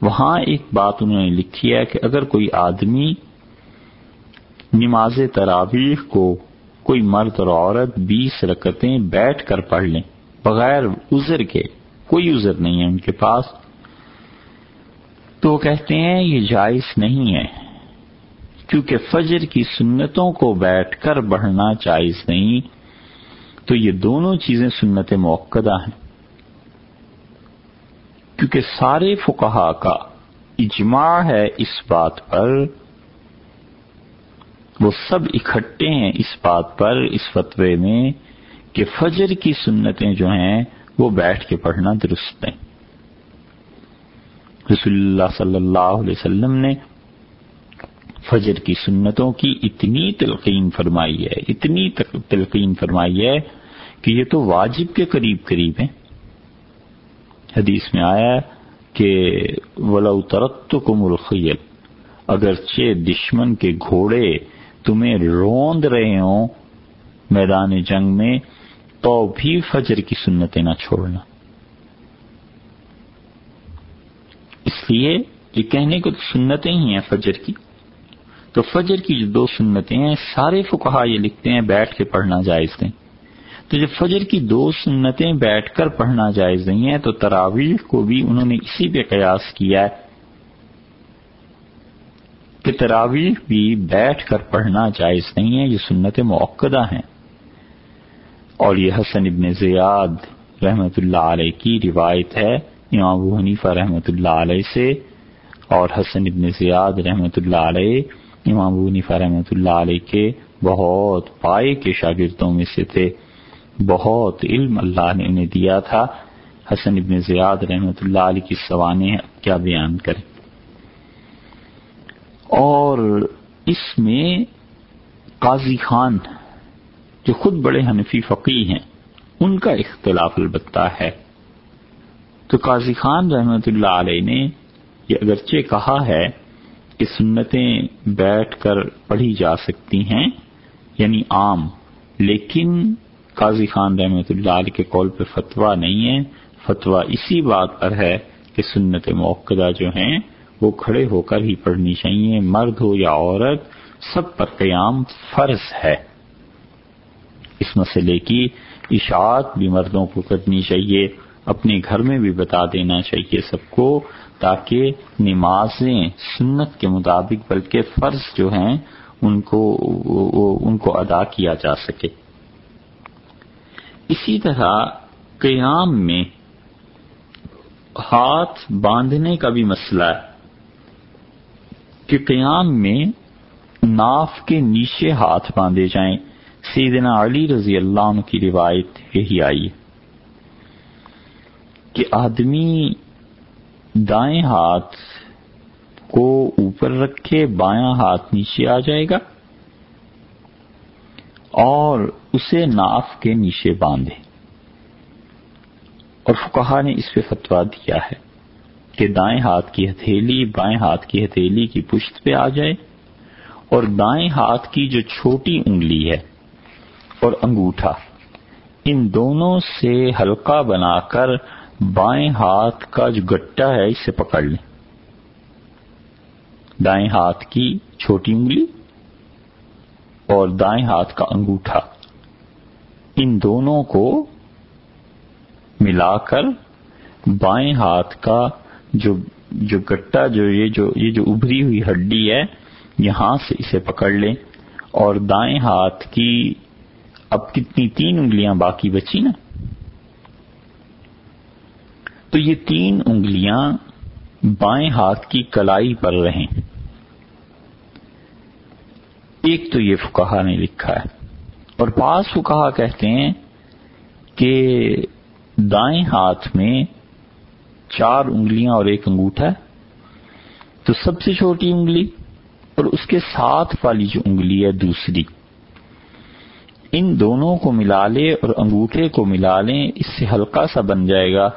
وہاں ایک بات انہوں نے لکھی ہے کہ اگر کوئی آدمی نماز تراویح کو کوئی مرد اور عورت بیس رکتیں بیٹھ کر پڑھ لیں، بغیر عذر کے، کوئی عذر نہیں ہے ان کے پاس، تو وہ کہتے ہیں یہ جائز نہیں ہے، کیونکہ فجر کی سنتوں کو بیٹھ کر بڑھنا جائز نہیں۔ تو یہ دونوں چیزیں سنت موقع ہیں۔ کیونکہ سارے فقہا کا اجماع ہے اس بات پر، وہ سب اکٹھے ہیں اس بات پر، اس فتوے میں کہ فجر کی سنتیں جو ہیں، وہ بیٹھ کے پڑھنا درست ہیں رسول اللہ صلی اللہ علیہ وسلم نے فجر کی سنتوں کی اتنی تلقین فرمائی ہے، اتنی تلقین فرمائی ہے کہ یہ تو واجب کے قریب قریب ہیں۔ حدیث میں آیا کہ ولو ترت کو مرخیل اگرچہ دشمن کے گھوڑے تمہیں روند رہے ہوں میدان جنگ میں، تو بھی فجر کی سنتیں نہ چھوڑنا۔ اس لیے یہ کہنے کو سنتیں ہی ہیں فجر کی۔ تو فجر کی جو دو سنتیں ہیں، سارے فکہ یہ لکھتے ہیں، بیٹھ کے پڑھنا جائز نہیں۔ تو جب فجر کی دو سنتیں بیٹھ کر پڑھنا جائز نہیں ہے تو تراویح کو بھی انہوں نے اسی پہ قیاس کیا ہے کہ تراویح بھی بیٹھ کر پڑھنا جائز نہیں ہے یہ سنت موقع ہیں۔ اور یہ حسن ابن زیاد رحمت اللہ علیہ کی روایت ہے، امام ابو حنیفہ رحمۃ اللہ علیہ سے، اور حسن ابن زیاد رحمت اللہ علیہ امام ابو حنیفہ رحمۃ اللہ علیہ کے بہت پائے کے شاگردوں میں سے تھے۔ بہت علم اللہ نے انہیں دیا تھا۔ حسن ابن زیاد رحمۃ اللہ علیہ کی سوانے کیا بیان کریں۔ اور اس میں قاضی خان، جو خود بڑے حنفی فقی ہیں، ان کا اختلاف البتہ ہے۔ تو قاضی خان رحمۃ اللہ علیہ نے یہ اگرچہ کہا ہے کہ سنتیں بیٹھ کر پڑھی جا سکتی ہیں یعنی عام، لیکن قاضی خان رحمۃ اللہ علیہ کے قول پہ فتویٰ نہیں ہے۔ فتویٰ اسی بات پر ہے کہ سنت موقع جو ہیں، وہ کھڑے ہو کر ہی پڑھنی چاہیے۔ مرد ہو یا عورت، سب پر قیام فرض ہے۔ اس مسئلے کی اشاعت بھی مردوں کو کرنی چاہیے۔ اپنے گھر میں بھی بتا دینا چاہیے سب کو تاکہ نمازیں سنت کے مطابق بلکہ فرض جو ہیں ان کو ان کو ادا کیا جا سکے۔ اسی طرح قیام میں ہاتھ باندھنے کا بھی مسئلہ ہے کہ قیام میں ناف کے نیچے ہاتھ باندھے جائیں۔ سیدنا علی رضی اللہ عنہ کی روایت یہی آئی کہ آدمی دائیں ہاتھ کو اوپر رکھے، بایاں ہاتھ نیچے آ جائے گا اور اسے ناف کے نیچے باندھے۔ اور فکہ نے اس پہ فتوا دیا ہے کہ دائیں ہاتھ کی ہتھیلی بائیں ہاتھ کی ہتھیلی کی پشت پہ آ جائے اور دائیں ہاتھ کی جو چھوٹی انگلی ہے اور انگوٹھا، ان دونوں سے ہلکا بنا کر بائیں ہاتھ کا جو گٹا ہے اسے پکڑ لیں۔ دائیں ہاتھ کی چھوٹی انگلی اور دائیں ہاتھ کا انگوٹھا۔ ان دونوں کو ملا کر بائیں ہاتھ کا جو جو گٹا جو یہ جو یہ جو ابری ہوئی ہڈی ہے، یہاں سے اسے پکڑ لیں۔ اور دائیں ہاتھ کی اب کتنی تین انگلیاں باقی بچی نا؟ تو یہ تین انگلیاں بائیں ہاتھ کی کلائی پر رہیں۔ ایک تو یہ فکہ نے لکھا ہے۔ اور پاس فکہ کہتے ہیں کہ دائیں ہاتھ میں چار انگلیاں اور ایک انگوٹھا ہے۔ تو سب سے چھوٹی انگلی اور اس کے ساتھ والی جو انگلی ہے دوسری۔ ان دونوں کو ملا لے اور انگوٹھے کو ملا لیں، اس سے ہلکا سا بن جائے گا۔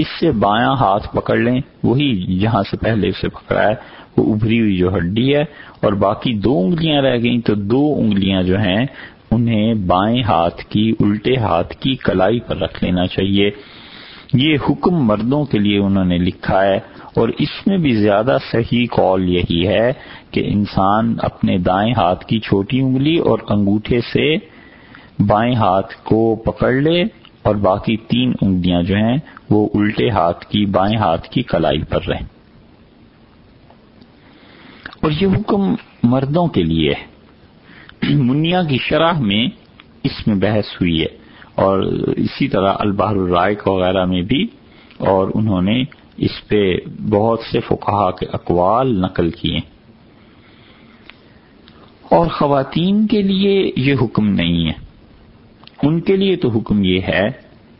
اس سے بایاں ہاتھ پکڑ لیں، وہی جہاں سے پہلے اسے پکڑا ہے، وہ ابھری ہوئی جو ہڈی ہے، اور باقی دو انگلیاں رہ گئیں۔ تو دو انگلیاں جو ہیں، انہیں بائیں ہاتھ کی، الٹے ہاتھ کی کلائی پر رکھ لینا چاہیے۔ یہ حکم مردوں کے لیے انہوں نے لکھا ہے، اور اس میں بھی زیادہ صحیح کال یہی ہے کہ انسان اپنے دائیں ہاتھ کی چھوٹی انگلی اور انگوٹھے سے بائیں ہاتھ کو پکڑ لے اور باقی تین انگلیاں جو ہیں وہ الٹے ہاتھ کی، بائیں ہاتھ کی کلائی پر رہیں۔ اور یہ حکم مردوں کے لیے ہے۔ منیا کی شرح میں اس میں بحث ہوئی ہے۔ اور اسی طرح البحر الرائق وغیرہ میں بھی۔ اور انہوں نے اس پہ بہت سے فقہا کے اقوال نقل کیے۔ اور خواتین کے لیے یہ حکم نہیں ہے۔ ان کے لیے تو حکم یہ ہے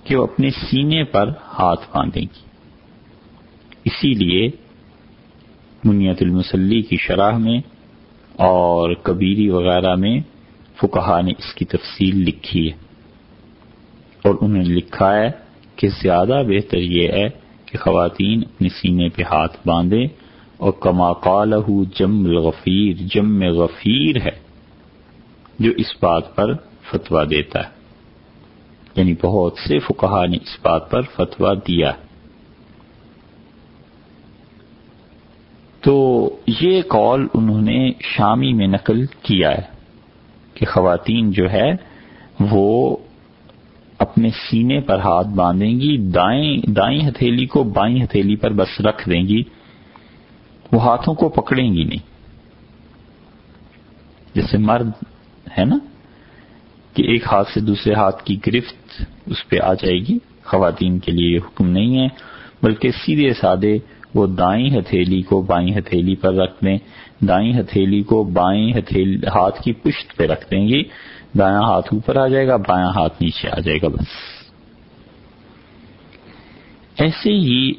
کہ وہ اپنے سینے پر ہاتھ باندھیں گی۔ اسی لیے منیت المسلی کی شرح میں اور کبیری وغیرہ میں فکہ نے اس کی تفصیل لکھی ہے اور انہوں نے لکھا ہے کہ زیادہ بہتر یہ ہے کہ خواتین اپنے سینے پہ ہاتھ باندھیں اور کما قالہ جم الغفیر، جم غفیر ہے جو اس بات پر فتویٰ دیتا ہے۔ یعنی بہت سے فکہ نے اس بات پر فتویٰ دیا۔ تو یہ قول انہوں نے شامی میں نقل کیا ہے کہ خواتین جو ہے وہ اپنے سینے پر ہاتھ باندھیں گی، دائیں دائیں ہتھیلی کو بائیں ہتھیلی پر بس رکھ دیں گی، وہ ہاتھوں کو پکڑیں گی نہیں۔ جیسے مرد ہے نا کہ ایک ہاتھ سے دوسرے ہاتھ کی گرفت اس پہ آ جائے گی۔ خواتین کے لیے یہ حکم نہیں ہے، بلکہ سیدھے سادے وہ دائیں ہتھیلی کو بائیں ہتھیلی پر رکھ دیں۔ دائیں ہتھیلی کو بائیں ہتھیلی ہاتھ کی پشت پہ رکھ دیں گی دایاں ہاتھ اوپر آ جائے گا بایاں ہاتھ نیچے آ جائے گا بس۔ ایسے ہی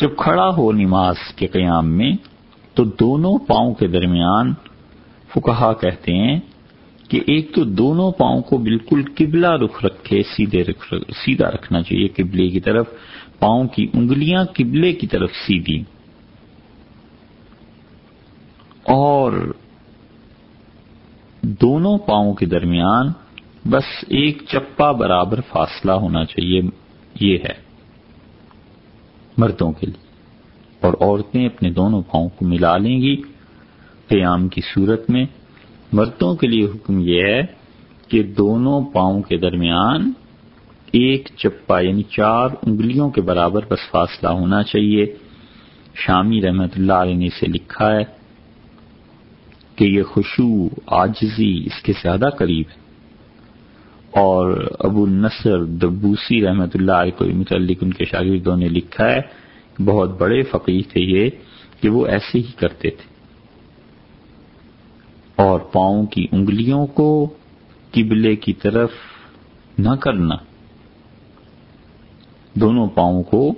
جب کھڑا ہو نماز کے قیام میں، تو دونوں پاؤں کے درمیان فکہا کہتے ہیں کہ ایک تو دونوں پاؤں کو بالکل قبلہ رخ رکھے، سیدھے رخ سیدھا رکھنا چاہیے قبلے کی طرف۔ پاؤں کی انگلیاں قبلے کی طرف سیدھی۔ اور دونوں پاؤں کے درمیان بس ایک چپا برابر فاصلہ ہونا چاہیے، یہ ہے مردوں کے لیے۔ اور عورتیں اپنے دونوں پاؤں کو ملا لیں گی۔ قیام کی صورت میں، مردوں کے لیے حکم یہ ہے کہ دونوں پاؤں کے درمیان ایک چپا یعنی چار انگلیوں کے برابر بس فاصلہ ہونا چاہیے۔ شامی رحمت اللہ علیہ نے اسے لکھا ہے کہ یہ خوشو آجزی اس کے زیادہ قریب ہے۔ اور ابو النصر دبوسی رحمت اللہ علیہ کو متعلق ان کے شاگردوں نے لکھا ہے، بہت بڑے فقیر تھے یہ، کہ وہ ایسے ہی کرتے تھے۔ اور پاؤں کی انگلیوں کو قبلے کی طرف نہ کرنا۔ دونوں پاؤں کو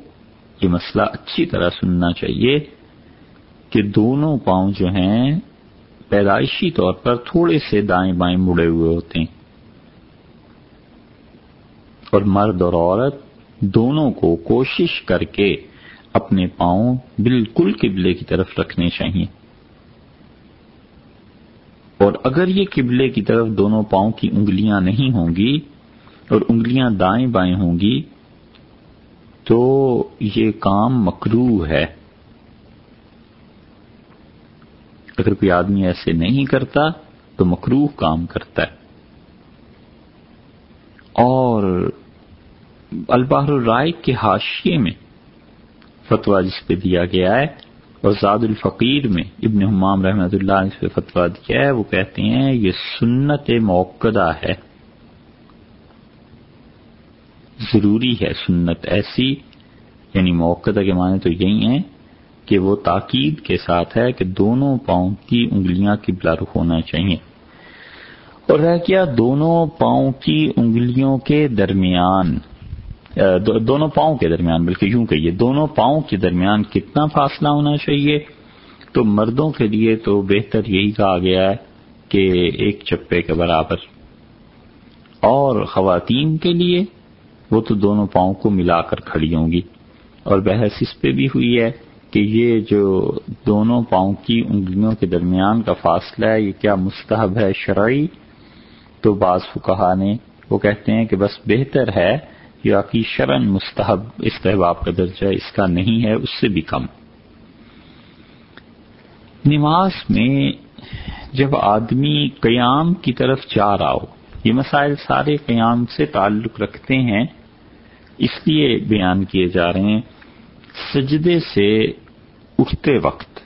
یہ مسئلہ اچھی طرح سننا چاہیے کہ دونوں پاؤں جو ہیں، پیدائشی طور پر تھوڑے سے دائیں بائیں مڑے ہوئے ہوتے ہیں۔ اور مرد اور عورت دونوں کو کوشش کر کے اپنے پاؤں بالکل قبلے کی طرف رکھنے چاہیے۔ اور اگر یہ قبلے کی طرف دونوں پاؤں کی انگلیاں نہیں ہوں گی اور انگلیاں دائیں بائیں ہوں گی، تو یہ کام مکرو ہے۔ اگر کوئی آدمی ایسے نہیں کرتا، تو مکروح کام کرتا ہے۔ اور الباہر الرائے کے حاشیے میں فتویٰ جس پہ دیا گیا ہے اور زاد الفقیر میں ابن حمام رحمۃ اللہ نے اس پہ فتویٰ دیا ہے، وہ کہتے ہیں، یہ سنت موقع ہے۔ ضروری ہے سنت ایسی یعنی موقع کے معنی تو یہی ہیں کہ وہ تاکید کے ساتھ ہے کہ دونوں پاؤں کی انگلیاں قبلہ رخ ہونا چاہیے۔ اور رہ کیا دونوں پاؤں کی انگلیوں کے درمیان دونوں پاؤں کے درمیان، بلکہ یوں کہیے، دونوں پاؤں کے درمیان کتنا فاصلہ ہونا چاہیے؟ تو مردوں کے لیے تو بہتر یہی کہا گیا ہے کہ ایک چپے کے برابر۔ اور خواتین کے لیے وہ تو دونوں پاؤں کو ملا کر کھڑی ہوں گی۔ اور بحث اس پہ بھی ہوئی ہے کہ یہ جو دونوں پاؤں کی انگلیوں کے درمیان کا فاصلہ ہے، یہ کیا مستحب ہے شرعی؟ تو بعض فکہ نے وہ کہتے ہیں کہ بس بہتر ہے یا کہ شرن مستحب استحباب کا درجہ اس کا نہیں ہے، اس سے بھی کم۔ نماز میں جب آدمی قیام کی طرف جا رہا ہو، یہ مسائل سارے قیام سے تعلق رکھتے ہیں، اس لیے بیان کیے جا رہے ہیں، سجدے سے اٹھتے وقت۔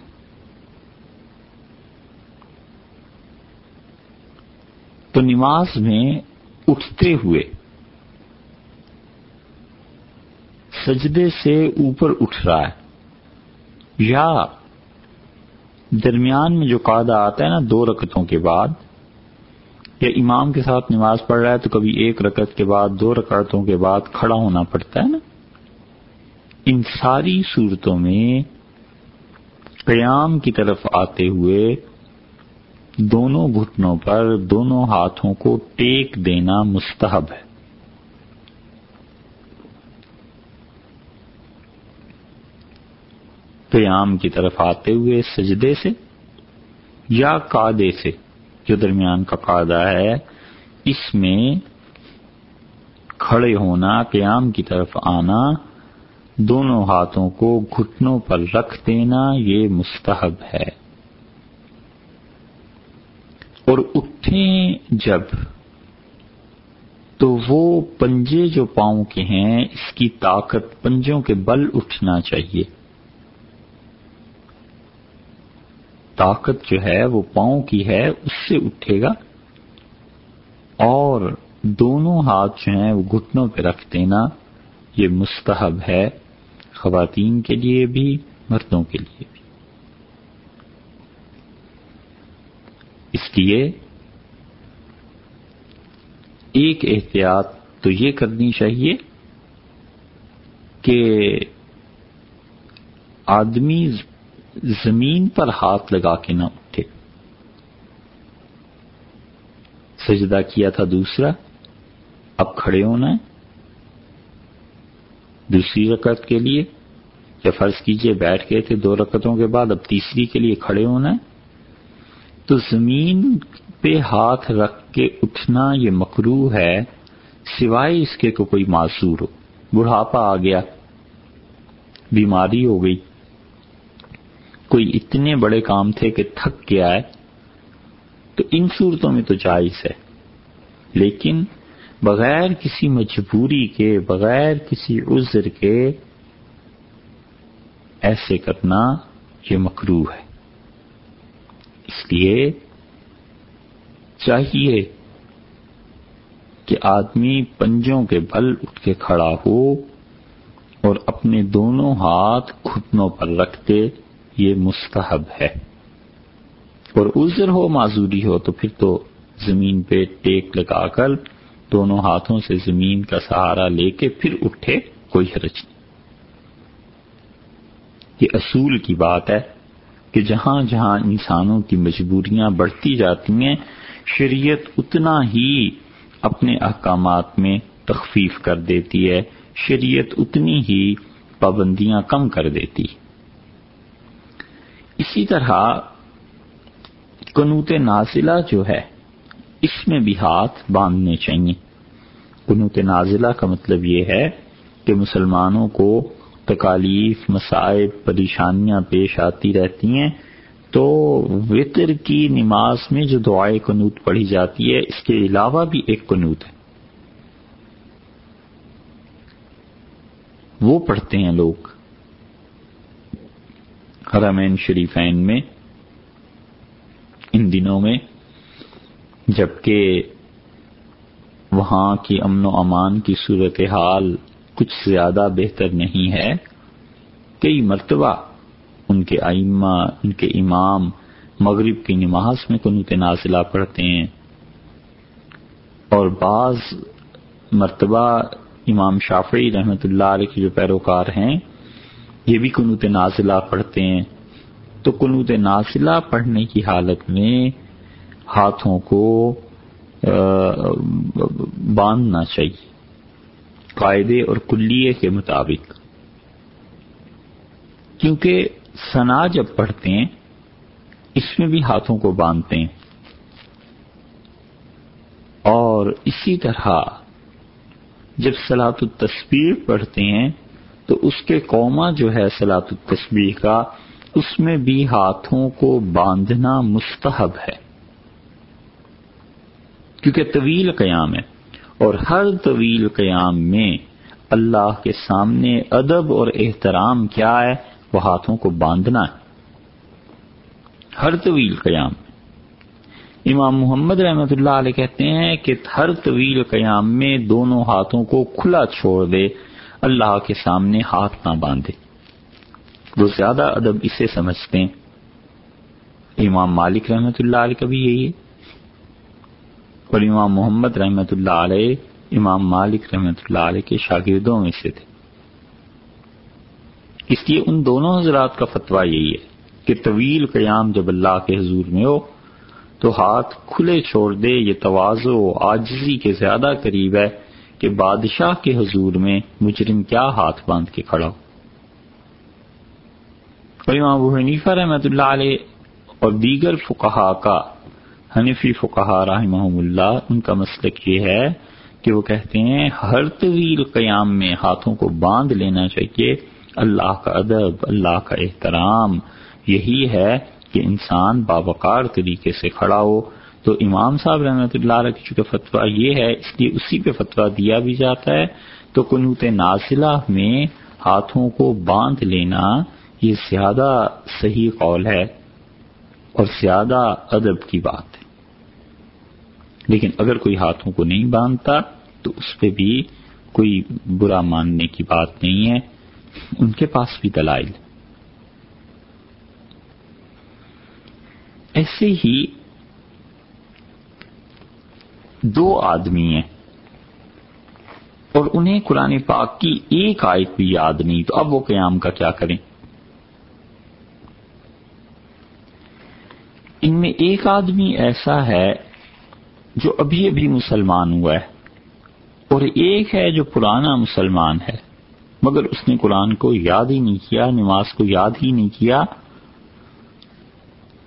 تو نماز میں اٹھتے ہوئے سجدے سے اوپر اٹھ رہا ہے۔ یا درمیان میں جو قاعدہ آتا ہے نا دو رکتوں کے بعد، یا امام کے ساتھ نماز پڑھ رہا ہے تو کبھی ایک رکت کے بعد، دو رکعتوں کے بعد کھڑا ہونا پڑتا ہے نا۔ ان ساری صورتوں میں قیام کی طرف آتے ہوئے دونوں گھٹنوں پر دونوں ہاتھوں کو ٹیک دینا مستحب ہے۔ قیام کی طرف آتے ہوئے سجدے سے یا قادے سے، جو درمیان کا قادہ ہے، اس میں کھڑے ہونا، قیام کی طرف آنا، دونوں ہاتھوں کو گھٹنوں پر رکھ دینا، یہ مستحب ہے۔ اور اٹھیں جب، تو وہ پنجے جو پاؤں کے ہیں، اس کی طاقت پنجوں کے بل اٹھنا چاہیے۔ طاقت جو ہے وہ پاؤں کی ہے، اس سے اٹھے گا۔ اور دونوں ہاتھ جو ہیں وہ گھٹنوں پہ رکھ دینا، یہ مستحب ہے خواتین کے لیے بھی، مردوں کے لیے بھی۔ اس لیے ایک احتیاط تو یہ کرنی چاہیے کہ آدمی زمین پر ہاتھ لگا کے نہ اٹھے۔ سجدہ کیا تھا دوسرا، اب کھڑے ہونا ہے۔ دوسری رکعت کے لیے، یا فرض کیجیے بیٹھ گئے تھے دو رکعتوں کے بعد، اب تیسری کے لیے کھڑے ہونا ہے۔ تو زمین پہ ہاتھ رکھ کے اٹھنا یہ مکرو ہے، سوائے اس کے کو کوئی معصور ہو۔ بڑھاپا آ گیا، بیماری ہو گئی۔ کوئی اتنے بڑے کام تھے کہ تھک گیا ہے، تو ان صورتوں میں تو جائز ہے۔ لیکن بغیر کسی مجبوری کے، بغیر کسی عذر کے ایسے کرنا یہ مکرو ہے۔ اس لیے چاہیے کہ آدمی پنجوں کے بل اٹھ کے کھڑا ہو اور اپنے دونوں ہاتھ گھٹنوں پر رکھ دے۔ یہ مستحب ہے۔ اور عذر ہو، معذوری ہو، تو پھر تو زمین پہ ٹیک لگا کر دونوں ہاتھوں سے زمین کا سہارا لے کے پھر اٹھے، کوئی حرج نہیں۔ یہ اصول کی بات ہے کہ جہاں جہاں انسانوں کی مجبوریاں بڑھتی جاتی ہیں، شریعت اتنا ہی اپنے احکامات میں تخفیف کر دیتی ہے، شریعت اتنی ہی پابندیاں کم کر دیتی۔ اسی طرح قنوت نازلہ جو ہے، اس میں بھی ہاتھ باندھنے چاہیے۔ قنوت نازلہ کا مطلب یہ ہے کہ مسلمانوں کو تکالیف مسائب پریشانیاں پیش آتی رہتی ہیں۔ تو وطر کی نماز میں جو دعائیں قنوت پڑھی جاتی ہے، اس کے علاوہ بھی ایک قنوت ہے۔ وہ پڑھتے ہیں لوگ۔ حرمین شریفین میں، ان دنوں میں، جبکہ وہاں کی امن و امان کی صورتحال کچھ زیادہ بہتر نہیں ہے، کئی مرتبہ ان کے ائمہ، ان کے امام مغرب کی نماز میں قنوت نازلہ پڑھتے ہیں۔ اور بعض مرتبہ امام شافعی رحمۃ اللہ علیہ کے جو پیروکار ہیں یہ بھی قنوت نازلہ پڑھتے ہیں۔ تو قنوت نازلہ پڑھنے کی حالت میں ہاتھوں کو باندھنا چاہیے۔ قاعدے اور کلیے کے مطابق۔ کیونکہ سنا جب پڑھتے ہیں، اس میں بھی ہاتھوں کو باندھتے ہیں۔ اور اسی طرح جب سلاط التسبیح پڑھتے ہیں تو اس کے قوما جو ہے سلاط التسبیح کا، اس میں بھی ہاتھوں کو باندھنا مستحب ہے۔ کیونکہ طویل قیام ہے اور ہر طویل قیام میں اللہ کے سامنے ادب اور احترام کیا ہے، وہ ہاتھوں کو باندھنا ہے۔ ہر طویل قیام۔ امام محمد رحمت اللہ علیہ کہتے ہیں کہ ہر طویل قیام میں دونوں ہاتھوں کو کھلا چھوڑ دے اللہ کے سامنے ہاتھ نہ باندھے۔ وہ زیادہ ادب اسے سمجھتے ہیں۔ امام مالک رحمت اللہ علیہ کا بھی یہی ہے۔ اور امام محمد رحمت اللہ علیہ، امام مالک رحمت اللہ علیہ کے شاگردوں میں سے تھے۔ اس لیے ان دونوں حضرات کا فتویٰ یہی ہے کہ طویل قیام جب اللہ کے حضور میں ہو، تو ہاتھ کھلے چھوڑ دے، یہ توازو و آجزی کے زیادہ قریب ہے۔ کہ بادشاہ کے حضور میں مجرم کیا ہاتھ باندھ کے کھڑا ہو۔ اور امام ابو حنیفہ رحمت اللہ علیہ اور دیگر فقہا کا حنفی فقہ رحمہ اللہ، ان کا مسلک یہ ہے کہ وہ کہتے ہیں، ہر طویل قیام میں ہاتھوں کو باندھ لینا چاہیے، اللہ کا ادب، اللہ کا احترام، یہی ہے کہ انسان باوقار طریقے سے کھڑا ہو تو امام صاحب رحمۃ اللہ علیہ کی چونکہ فتویٰ یہ ہے، اس لیے اسی پہ فتویٰ دیا بھی جاتا ہے۔ تو قنوت نازلہ میں ہاتھوں کو باندھ لینا یہ زیادہ صحیح قول ہے اور زیادہ ادب کی بات ہے۔ لیکن اگر کوئی ہاتھوں کو نہیں باندھتا تو اس پہ بھی کوئی برا ماننے کی بات نہیں ہے۔ ان کے پاس بھی دلائل۔ ایسے ہی دو آدمی ہیں۔ اور انہیں قرآن پاک کی ایک آیت بھی یاد نہیں، تو اب وہ قیام کا کیا کریں؟ ان میں ایک آدمی ایسا ہے جو ابھی ابھی مسلمان ہوا ہے، اور ایک ہے جو پرانا مسلمان ہے، مگر اس نے قرآن کو یاد ہی نہیں کیا، نماز کو یاد ہی نہیں کیا۔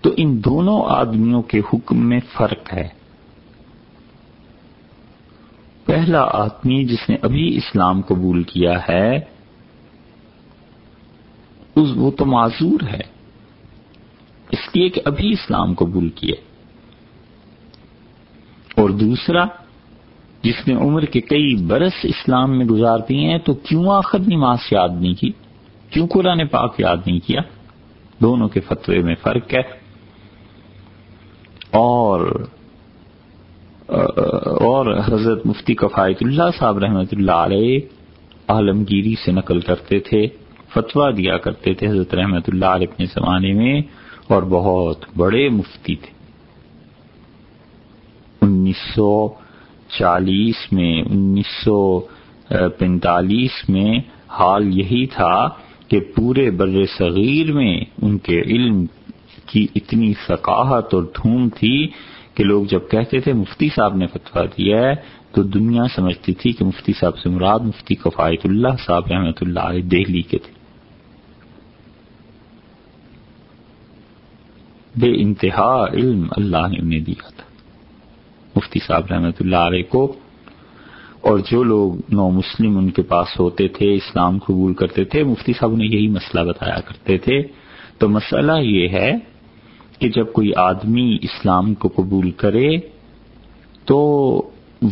تو ان دونوں آدمیوں کے حکم میں فرق ہے۔ پہلا آدمی جس نے ابھی اسلام قبول کیا ہے وہ تو معذور ہے۔ اس لیے کہ ابھی اسلام قبول کیا۔ اور دوسرا، جس نے عمر کے کئی برس اسلام میں گزار دیے ہیں، تو کیوں آخر نماز یاد نہیں کی؟ کیوں قرآن پاک یاد نہیں کیا؟ دونوں کے فتوے میں فرق ہے۔ اور اور حضرت مفتی کفایت اللہ صاحب رحمۃ اللہ علیہ عالمگیری سے نقل کرتے تھے، فتویٰ دیا کرتے تھے حضرت رحمۃ اللہ علیہ اپنے زمانے میں، اور بہت بڑے مفتی تھے۔ انیس سو چالیس میں انیس سو پینتالیس میں حال یہی تھا کہ پورے بر صغیر میں ان کے علم کی اتنی ثقافت اور دھوم تھی کہ لوگ جب کہتے تھے مفتی صاحب نے فتوا دیا ہے، تو دنیا سمجھتی تھی کہ مفتی صاحب سے مراد مفتی کفایت اللہ صاحب رحمۃ اللہ علیہ دہلی کے تھے۔ بے انتہا علم اللہ نے انہیں دیا تھا۔ مفتی صاحب رحمۃ اللہ علیہ کو اور جو لوگ نو مسلم ان کے پاس ہوتے تھے، اسلام قبول کرتے تھے، مفتی صاحب نے یہی مسئلہ بتایا کرتے تھے۔ تو مسئلہ یہ ہے کہ جب کوئی آدمی اسلام کو قبول کرے تو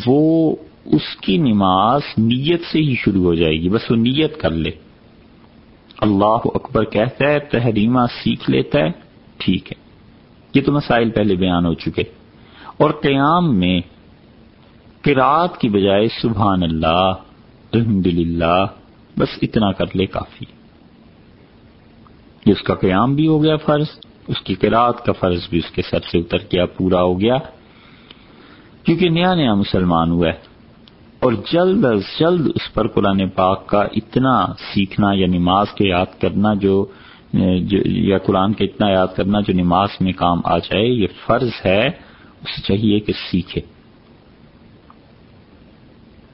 وہ اس کی نماز نیت سے ہی شروع ہو جائے گی، بس وہ نیت کر لے۔ اللہ اکبر کہتا ہے، تحریمہ سیکھ لیتا ہے، ٹھیک ہے۔ یہ تو مسائل پہلے بیان ہو چکے۔ اور قیام میں قرآت کی بجائے سبحان اللہ الحمد بس اتنا کر لے کافی۔ اس کا قیام بھی ہو گیا فرض۔ اس کی قرآت کا فرض بھی اس کے سر سے اتر گیا پورا ہو گیا۔ کیونکہ نیا نیا مسلمان ہوا ہے۔ اور جلد از جلد اس پر قرآن پاک کا اتنا سیکھنا یا نماز کے یاد کرنا جو یا قرآن کا اتنا یاد کرنا جو نماز میں کام آ جائے، یہ فرض ہے اسے چاہیے کہ سیکھے۔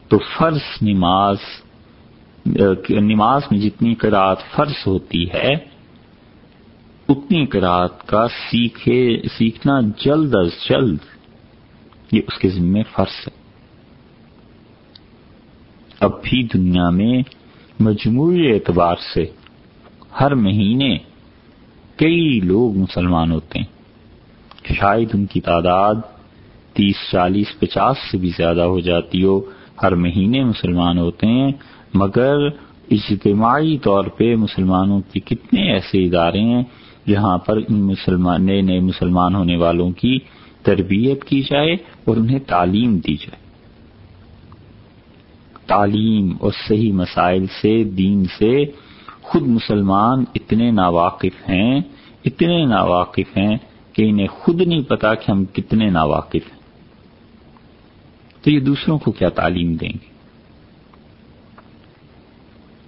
تو فرض نماز نماز میں جتنی قرآت فرض ہوتی ہے اتنی قرآت کا سیکھے، سیکھنا جلد از جلد، یہ اس کے ذمے فرض ہے۔ اب بھی دنیا میں مجموعی اعتبار سے ہر مہینے کئی لوگ مسلمان ہوتے ہیں۔ شاید ان کی تعداد تیس، چالیس، پچاس سے بھی زیادہ ہو جاتی ہو۔ ہر مہینے مسلمان ہوتے ہیں، مگر اجتماعی طور پہ مسلمانوں کے کتنے ایسے ادارے ہیں جہاں پر ان مسلمان نئے نئے مسلمان ہونے والوں کی تربیت کی جائے اور انہیں تعلیم دی جائے۔ تعلیم اور صحیح مسائل سے، دین سے خود مسلمان اتنے ناواقف ہیں، اتنے ناواقف ہیں کہ انہیں خود نہیں پتا کہ ہم کتنے ناواقف ہیں۔ تو یہ دوسروں کو کیا تعلیم دیں گے؟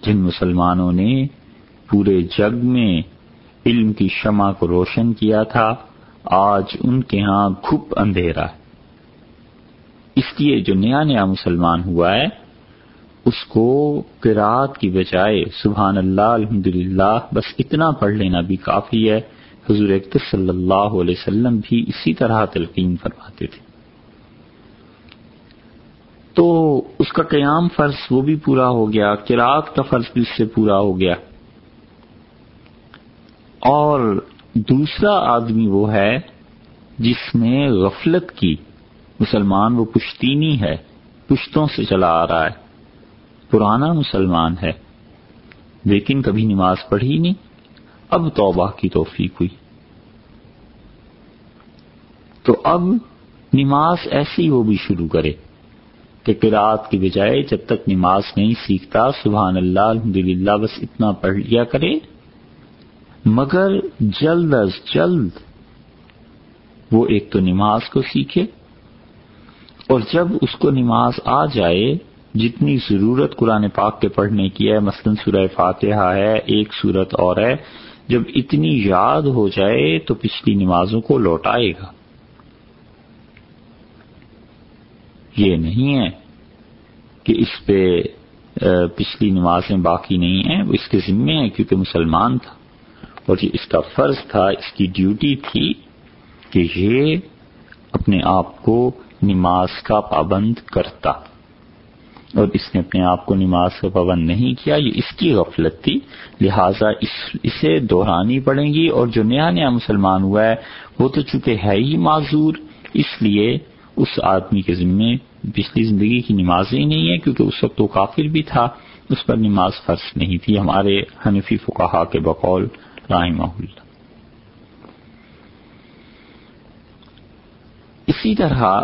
جن مسلمانوں نے پورے جگ میں علم کی شمع کو روشن کیا تھا، آج ان کے ہاں گھپ اندھیرا ہے۔ اس لیے جو نیا نیا مسلمان ہوا ہے، اس کو قرآت کی بجائے سبحان اللہ الحمد بس اتنا پڑھ لینا بھی کافی ہے۔ حضور صلی اللہ علیہ وسلم بھی اسی طرح تلقین فرماتے تھے۔ تو اس کا قیام فرض وہ بھی پورا ہو گیا قرآت کا فرض بھی اس سے پورا ہو گیا۔ اور دوسرا آدمی وہ ہے جس نے غفلت کی۔ مسلمان وہ پشتینی ہے، پشتوں سے چلا آ رہا ہے۔ پرانا مسلمان ہے، لیکن کبھی نماز پڑھی نہیں۔ اب توبہ کی توفیق ہوئی۔ تو اب نماز ایسی وہ بھی شروع کرے کہ قرآت کی بجائے جب تک نماز نہیں سیکھتا، سبحان اللہ الحمد بس اتنا پڑھ لیا کرے۔ مگر جلد از جلد وہ ایک تو نماز کو سیکھے اور جب اس کو نماز آ جائے، جتنی ضرورت قرآن پاک کے پڑھنے کی ہے، مثلا سورہ فاتحہ ہے، ایک صورت اور ہے، جب اتنی یاد ہو جائے تو پچھلی نمازوں کو لوٹائے گا۔ یہ نہیں ہے کہ اس پہ پچھلی نمازیں باقی نہیں ہیں، وہ اس کے ذمے ہیں کیونکہ مسلمان تھا۔ اور یہ اس کا فرض تھا، اس کی ڈیوٹی تھی کہ یہ اپنے آپ کو نماز کا پابند کرتا۔ اور اس نے اپنے آپ کو نماز کا پابند نہیں کیا، یہ اس کی غفلت تھی۔ لہٰذا اس، اسے دہرانی پڑیں گی اور جو نیا نیا مسلمان ہوا ہے، وہ تو چونکہ ہے ہی معذور، اس لیے اس آدمی کے ذمے پچھلی زندگی کی نماز ہی نہیں ہے کیونکہ اس وقت وہ کافر بھی تھا۔ اس پر نماز فرض نہیں تھی۔ ہمارے حنفی فقہا کے بقول رحمہ اللہ۔ اسی طرح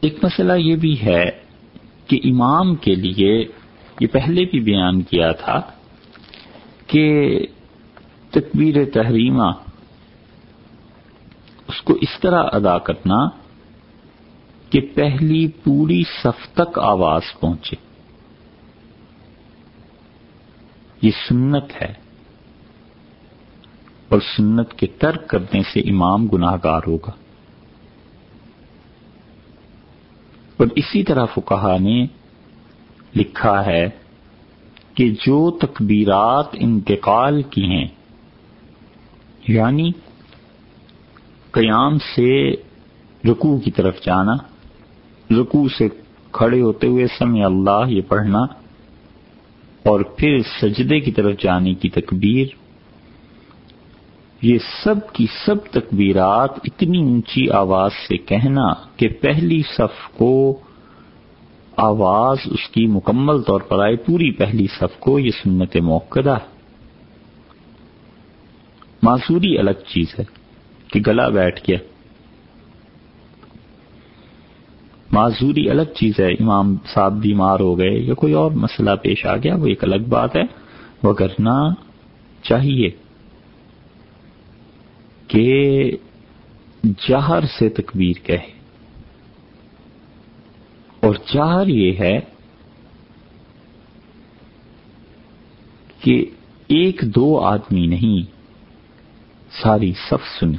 ایک مسئلہ یہ بھی ہے کہ امام کے لیے یہ پہلے بھی بیان کیا تھا کہ تکبیر تحریمہ اس کو اس طرح ادا کرنا کہ پہلی پوری صف تک آواز پہنچے۔ یہ سنت ہے۔ اور سنت کے ترک کرنے سے امام گناہ گار ہوگا۔ اور اسی طرح فکہ نے لکھا ہے کہ جو تکبیرات انتقال کی ہیں یعنی قیام سے رکوع کی طرف جانا، رکوع سے کھڑے ہوتے ہوئے سمع اللہ یہ پڑھنا، اور پھر سجدے کی طرف جانے کی تکبیر یہ سب کی سب تکبیرات اتنی اونچی آواز سے کہنا کہ پہلی صف کو آواز اس کی مکمل طور پر آئے، پوری پہلی صف کو یہ سنت موقع معذوری الگ چیز ہے کہ گلا بیٹھ گیا۔ معذوری الگ چیز ہے، امام صاحب بیمار ہو گئے یا کوئی اور مسئلہ پیش آ گیا، وہ ایک الگ بات ہے۔ وہ کرنا چاہیے۔ کہ جہر سے تکبیر کہے۔ اور جہر یہ ہے کہ ایک دو آدمی نہیں، ساری صف سنے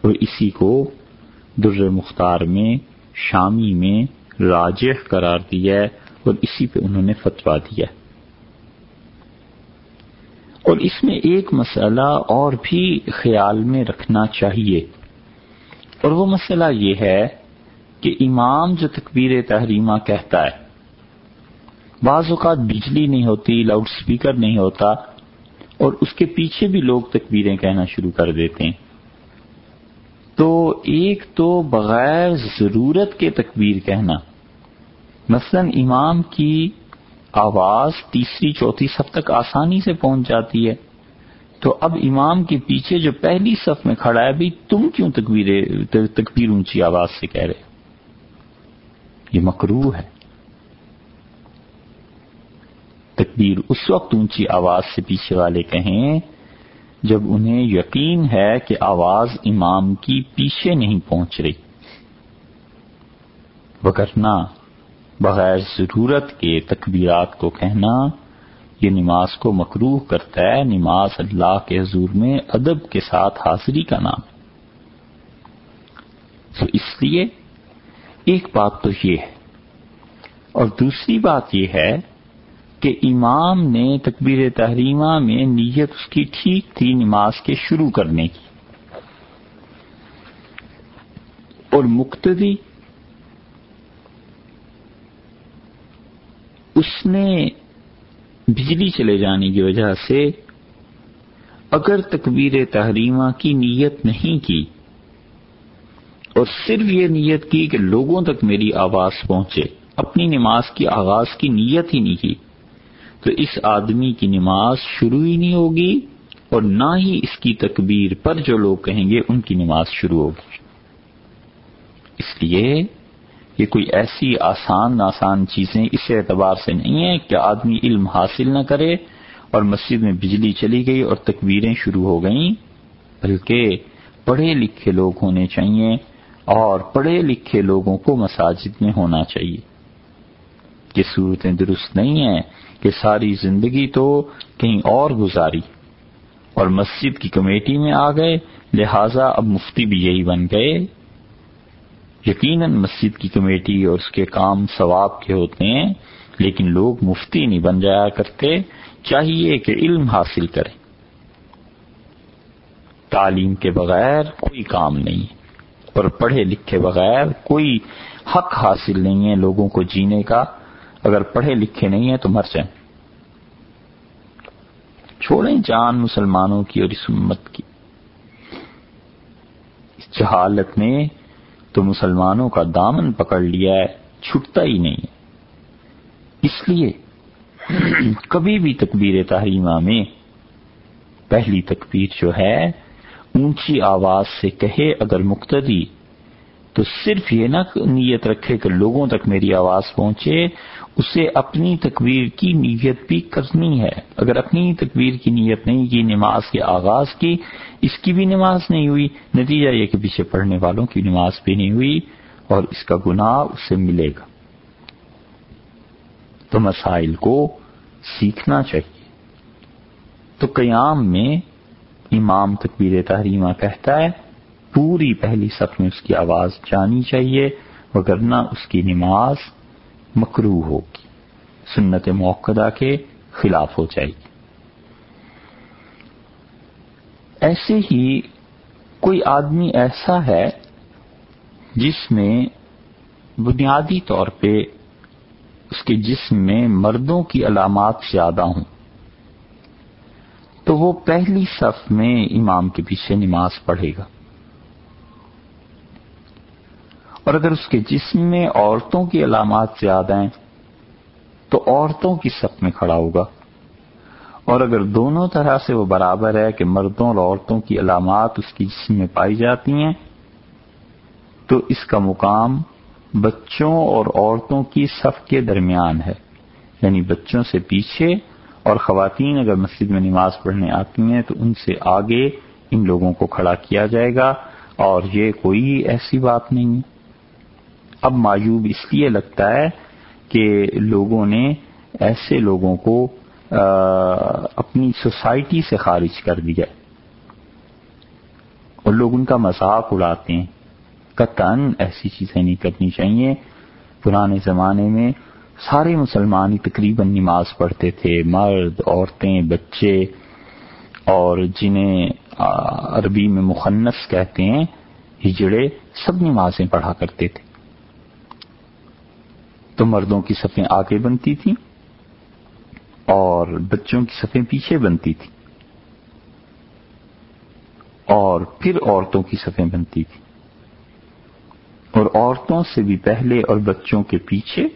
اور اسی کو در مختار میں، شامی میں راجح قرار دیا ہے اور اسی پہ انہوں نے فتوا دیا ہے۔ اور اس میں ایک مسئلہ اور بھی خیال میں رکھنا چاہیے۔ اور وہ مسئلہ یہ ہے کہ امام جو تکبیر تحریمہ کہتا ہے، بعض اوقات بجلی نہیں ہوتی لاؤڈ سپیکر نہیں ہوتا، اور اس کے پیچھے بھی لوگ تکبیریں کہنا شروع کر دیتے ہیں۔ تو ایک تو بغیر ضرورت کے تکبیر کہنا۔ مثلا امام کی آواز تیسری چوتھی صف تک آسانی سے پہنچ جاتی ہے۔ تو اب امام کے پیچھے جو پہلی صف میں کھڑا ہے، بھی تم کیوں تکبیر تکبیر اونچی آواز سے کہہ رہے یہ مکرو ہے۔ تکبیر اس وقت اونچی آواز سے پیچھے والے کہیں جب انہیں یقین ہے کہ آواز امام کی پیچھے نہیں پہنچ رہی۔ وگرنہ بغیر ضرورت کے تکبیرات کو کہنا، یہ نماز کو مکروح کرتا ہے، نماز اللہ کے حضور میں ادب کے ساتھ حاضری کا نام۔ تو اس لیے ایک بات تو یہ ہے، اور دوسری بات یہ ہے کہ امام نے تکبیر تحریمہ میں نیت اس کی ٹھیک تھی نماز کے شروع کرنے کی۔ اور مقتدی اس نے بجلی چلے جانے کی وجہ سے اگر تکبیر تحریمہ کی نیت نہیں کی اور صرف یہ نیت کی کہ لوگوں تک میری آواز پہنچے، اپنی نماز کی آغاز کی نیت ہی نہیں کی، تو اس آدمی کی نماز شروع ہی نہیں ہوگی اور نہ ہی اس کی تکبیر پر جو لوگ کہیں گے ان کی نماز شروع ہوگی۔ اس لیے یہ کوئی ایسی آسان آسان چیزیں اس اعتبار سے نہیں ہیں کہ آدمی علم حاصل نہ کرے اور مسجد میں بجلی چلی گئی اور تکبیریں شروع ہو گئیں، بلکہ پڑھے لکھے لوگ ہونے چاہیے اور پڑھے لکھے لوگوں کو مساجد میں ہونا چاہیے۔ یہ صورتیں درست نہیں ہیں کہ ساری زندگی تو کہیں اور گزاری اور مسجد کی کمیٹی میں آ گئے، لہذا اب مفتی بھی یہی بن گئے۔ یقیناً مسجد کی کمیٹی اور اس کے کام ثواب کے ہوتے ہیں، لیکن لوگ مفتی نہیں بن جایا کرتے، چاہیے کہ علم حاصل کریں۔ تعلیم کے بغیر کوئی کام نہیں، اور پڑھے لکھے بغیر کوئی حق حاصل نہیں ہے لوگوں کو جینے کا۔ اگر پڑھے لکھے نہیں ہیں تو مر جائیں۔ چھوڑیں جان مسلمانوں کی اور اس امت کی۔ اس جہالت نے تو مسلمانوں کا دامن پکڑ لیا ہے، چھٹتا ہی نہیں اس لیے کبھی بھی تکبیر تحریمہ میں پہلی تکبیر جو ہے، اونچی آواز سے کہے اگر مقتدی تو صرف یہ نہ نیت رکھے کہ لوگوں تک میری آواز پہنچے، اسے اپنی تکبیر کی نیت بھی کرنی ہے۔ اگر اپنی تکبیر کی نیت نہیں کی، نماز کے آغاز کی، اس کی بھی نماز نہیں ہوئی۔ نتیجہ یہ کہ پیچھے پڑھنے والوں کی نماز بھی نہیں ہوئی اور اس کا گناہ اسے ملے گا۔ تو مسائل کو سیکھنا چاہیے۔ تو قیام میں امام تکبیر تحریمہ کہتا ہے پوری پہلی صف میں اس کی آواز جانی چاہیے وگرنہ اس کی نماز مکرو ہوگی۔ سنت موقع کے خلاف ہو جائے گی۔ ایسے ہی کوئی آدمی ایسا ہے جس میں بنیادی طور پہ اس کے جسم میں مردوں کی علامات زیادہ ہوں، تو وہ پہلی صف میں امام کے پیچھے نماز پڑھے گا۔ اور اگر اس کے جسم میں عورتوں کی علامات زیادہ ہیں، تو عورتوں کی صف میں کھڑا ہوگا۔ اور اگر دونوں طرح سے وہ برابر ہے کہ مردوں اور عورتوں کی علامات اس کی جسم میں پائی جاتی ہیں، تو اس کا مقام بچوں اور عورتوں کی صف کے درمیان ہے۔ یعنی بچوں سے پیچھے اور خواتین اگر مسجد میں نماز پڑھنے آتی ہیں، تو ان سے آگے ان لوگوں کو کھڑا کیا جائے گا۔ اور یہ کوئی ایسی بات نہیں ہے۔ اب معیوب اس لیے لگتا ہے کہ لوگوں نے ایسے لوگوں کو اپنی سوسائٹی سے خارج کر دیا۔ اور لوگ ان کا مذاق اڑاتے ہیں۔ قطن ایسی چیزیں نہیں کرنی چاہیے۔ پرانے زمانے میں سارے مسلمان تقریباً نماز پڑھتے تھے۔ مرد، عورتیں، بچے۔ اور جنہیں عربی میں مخنص کہتے ہیں، ہجڑے، سب نمازیں پڑھا کرتے تھے۔ تو مردوں کی صفیں آگے بنتی تھیں اور بچوں کی صفیں پیچھے بنتی تھیں اور پھر عورتوں کی صفیں بنتی تھیں اور عورتوں سے بھی پہلے اور بچوں کے پیچھے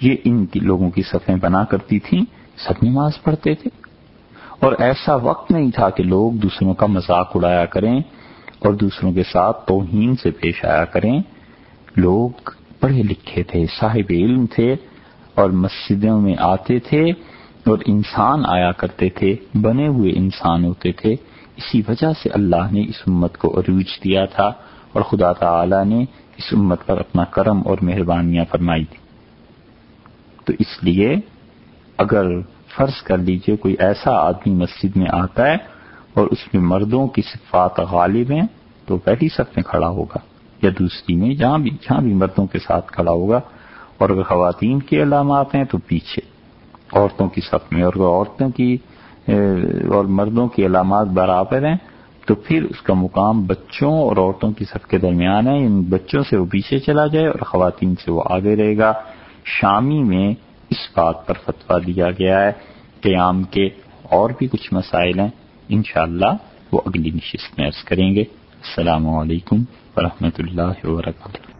یہ ان کی لوگوں کی صفیں بنا کرتی تھیں، سب نماز پڑھتے تھے۔ اور ایسا وقت نہیں تھا کہ لوگ دوسروں کا مذاق اڑایا کریں اور دوسروں کے ساتھ توہین سے پیش آیا کریں۔ لوگ پڑھے لکھے تھے، صاحب علم تھے اور مسجدوں میں آتے تھے اور انسان آیا کرتے تھے، بنے ہوئے انسان ہوتے تھے۔ اسی وجہ سے اللہ نے اس امت کو عروج دیا تھا اور خدا تعالی نے اس امت پر اپنا کرم اور مہربانیاں فرمائی تھی تو اس لیے اگر فرض کر لیجیے کوئی ایسا آدمی مسجد میں آتا ہے اور اس میں مردوں کی صفات غالب ہیں، تو پہلی صف میں کھڑا ہوگا۔ یا دوسری میں، جہاں بھی جہاں بھی مردوں کے ساتھ کھڑا ہوگا اور اگر خواتین کے علامات ہیں تو پیچھے، عورتوں کی صف میں۔ اور اگر عورتوں کی اور مردوں کی علامات برابر ہیں، تو پھر اس کا مقام بچوں اور عورتوں کی صف کے درمیان ہے۔ ان بچوں سے وہ پیچھے چلا جائے اور خواتین سے وہ آگے رہے گا۔ شامی میں اس بات پر فتویٰ دیا گیا ہے قیام کے اور بھی کچھ مسائل ہیں۔ انشاءاللہ وہ اگلی نشست میں عرض کریں گے۔ السلام علیکم۔ ورحمۃ اللہ وبرکاتہ۔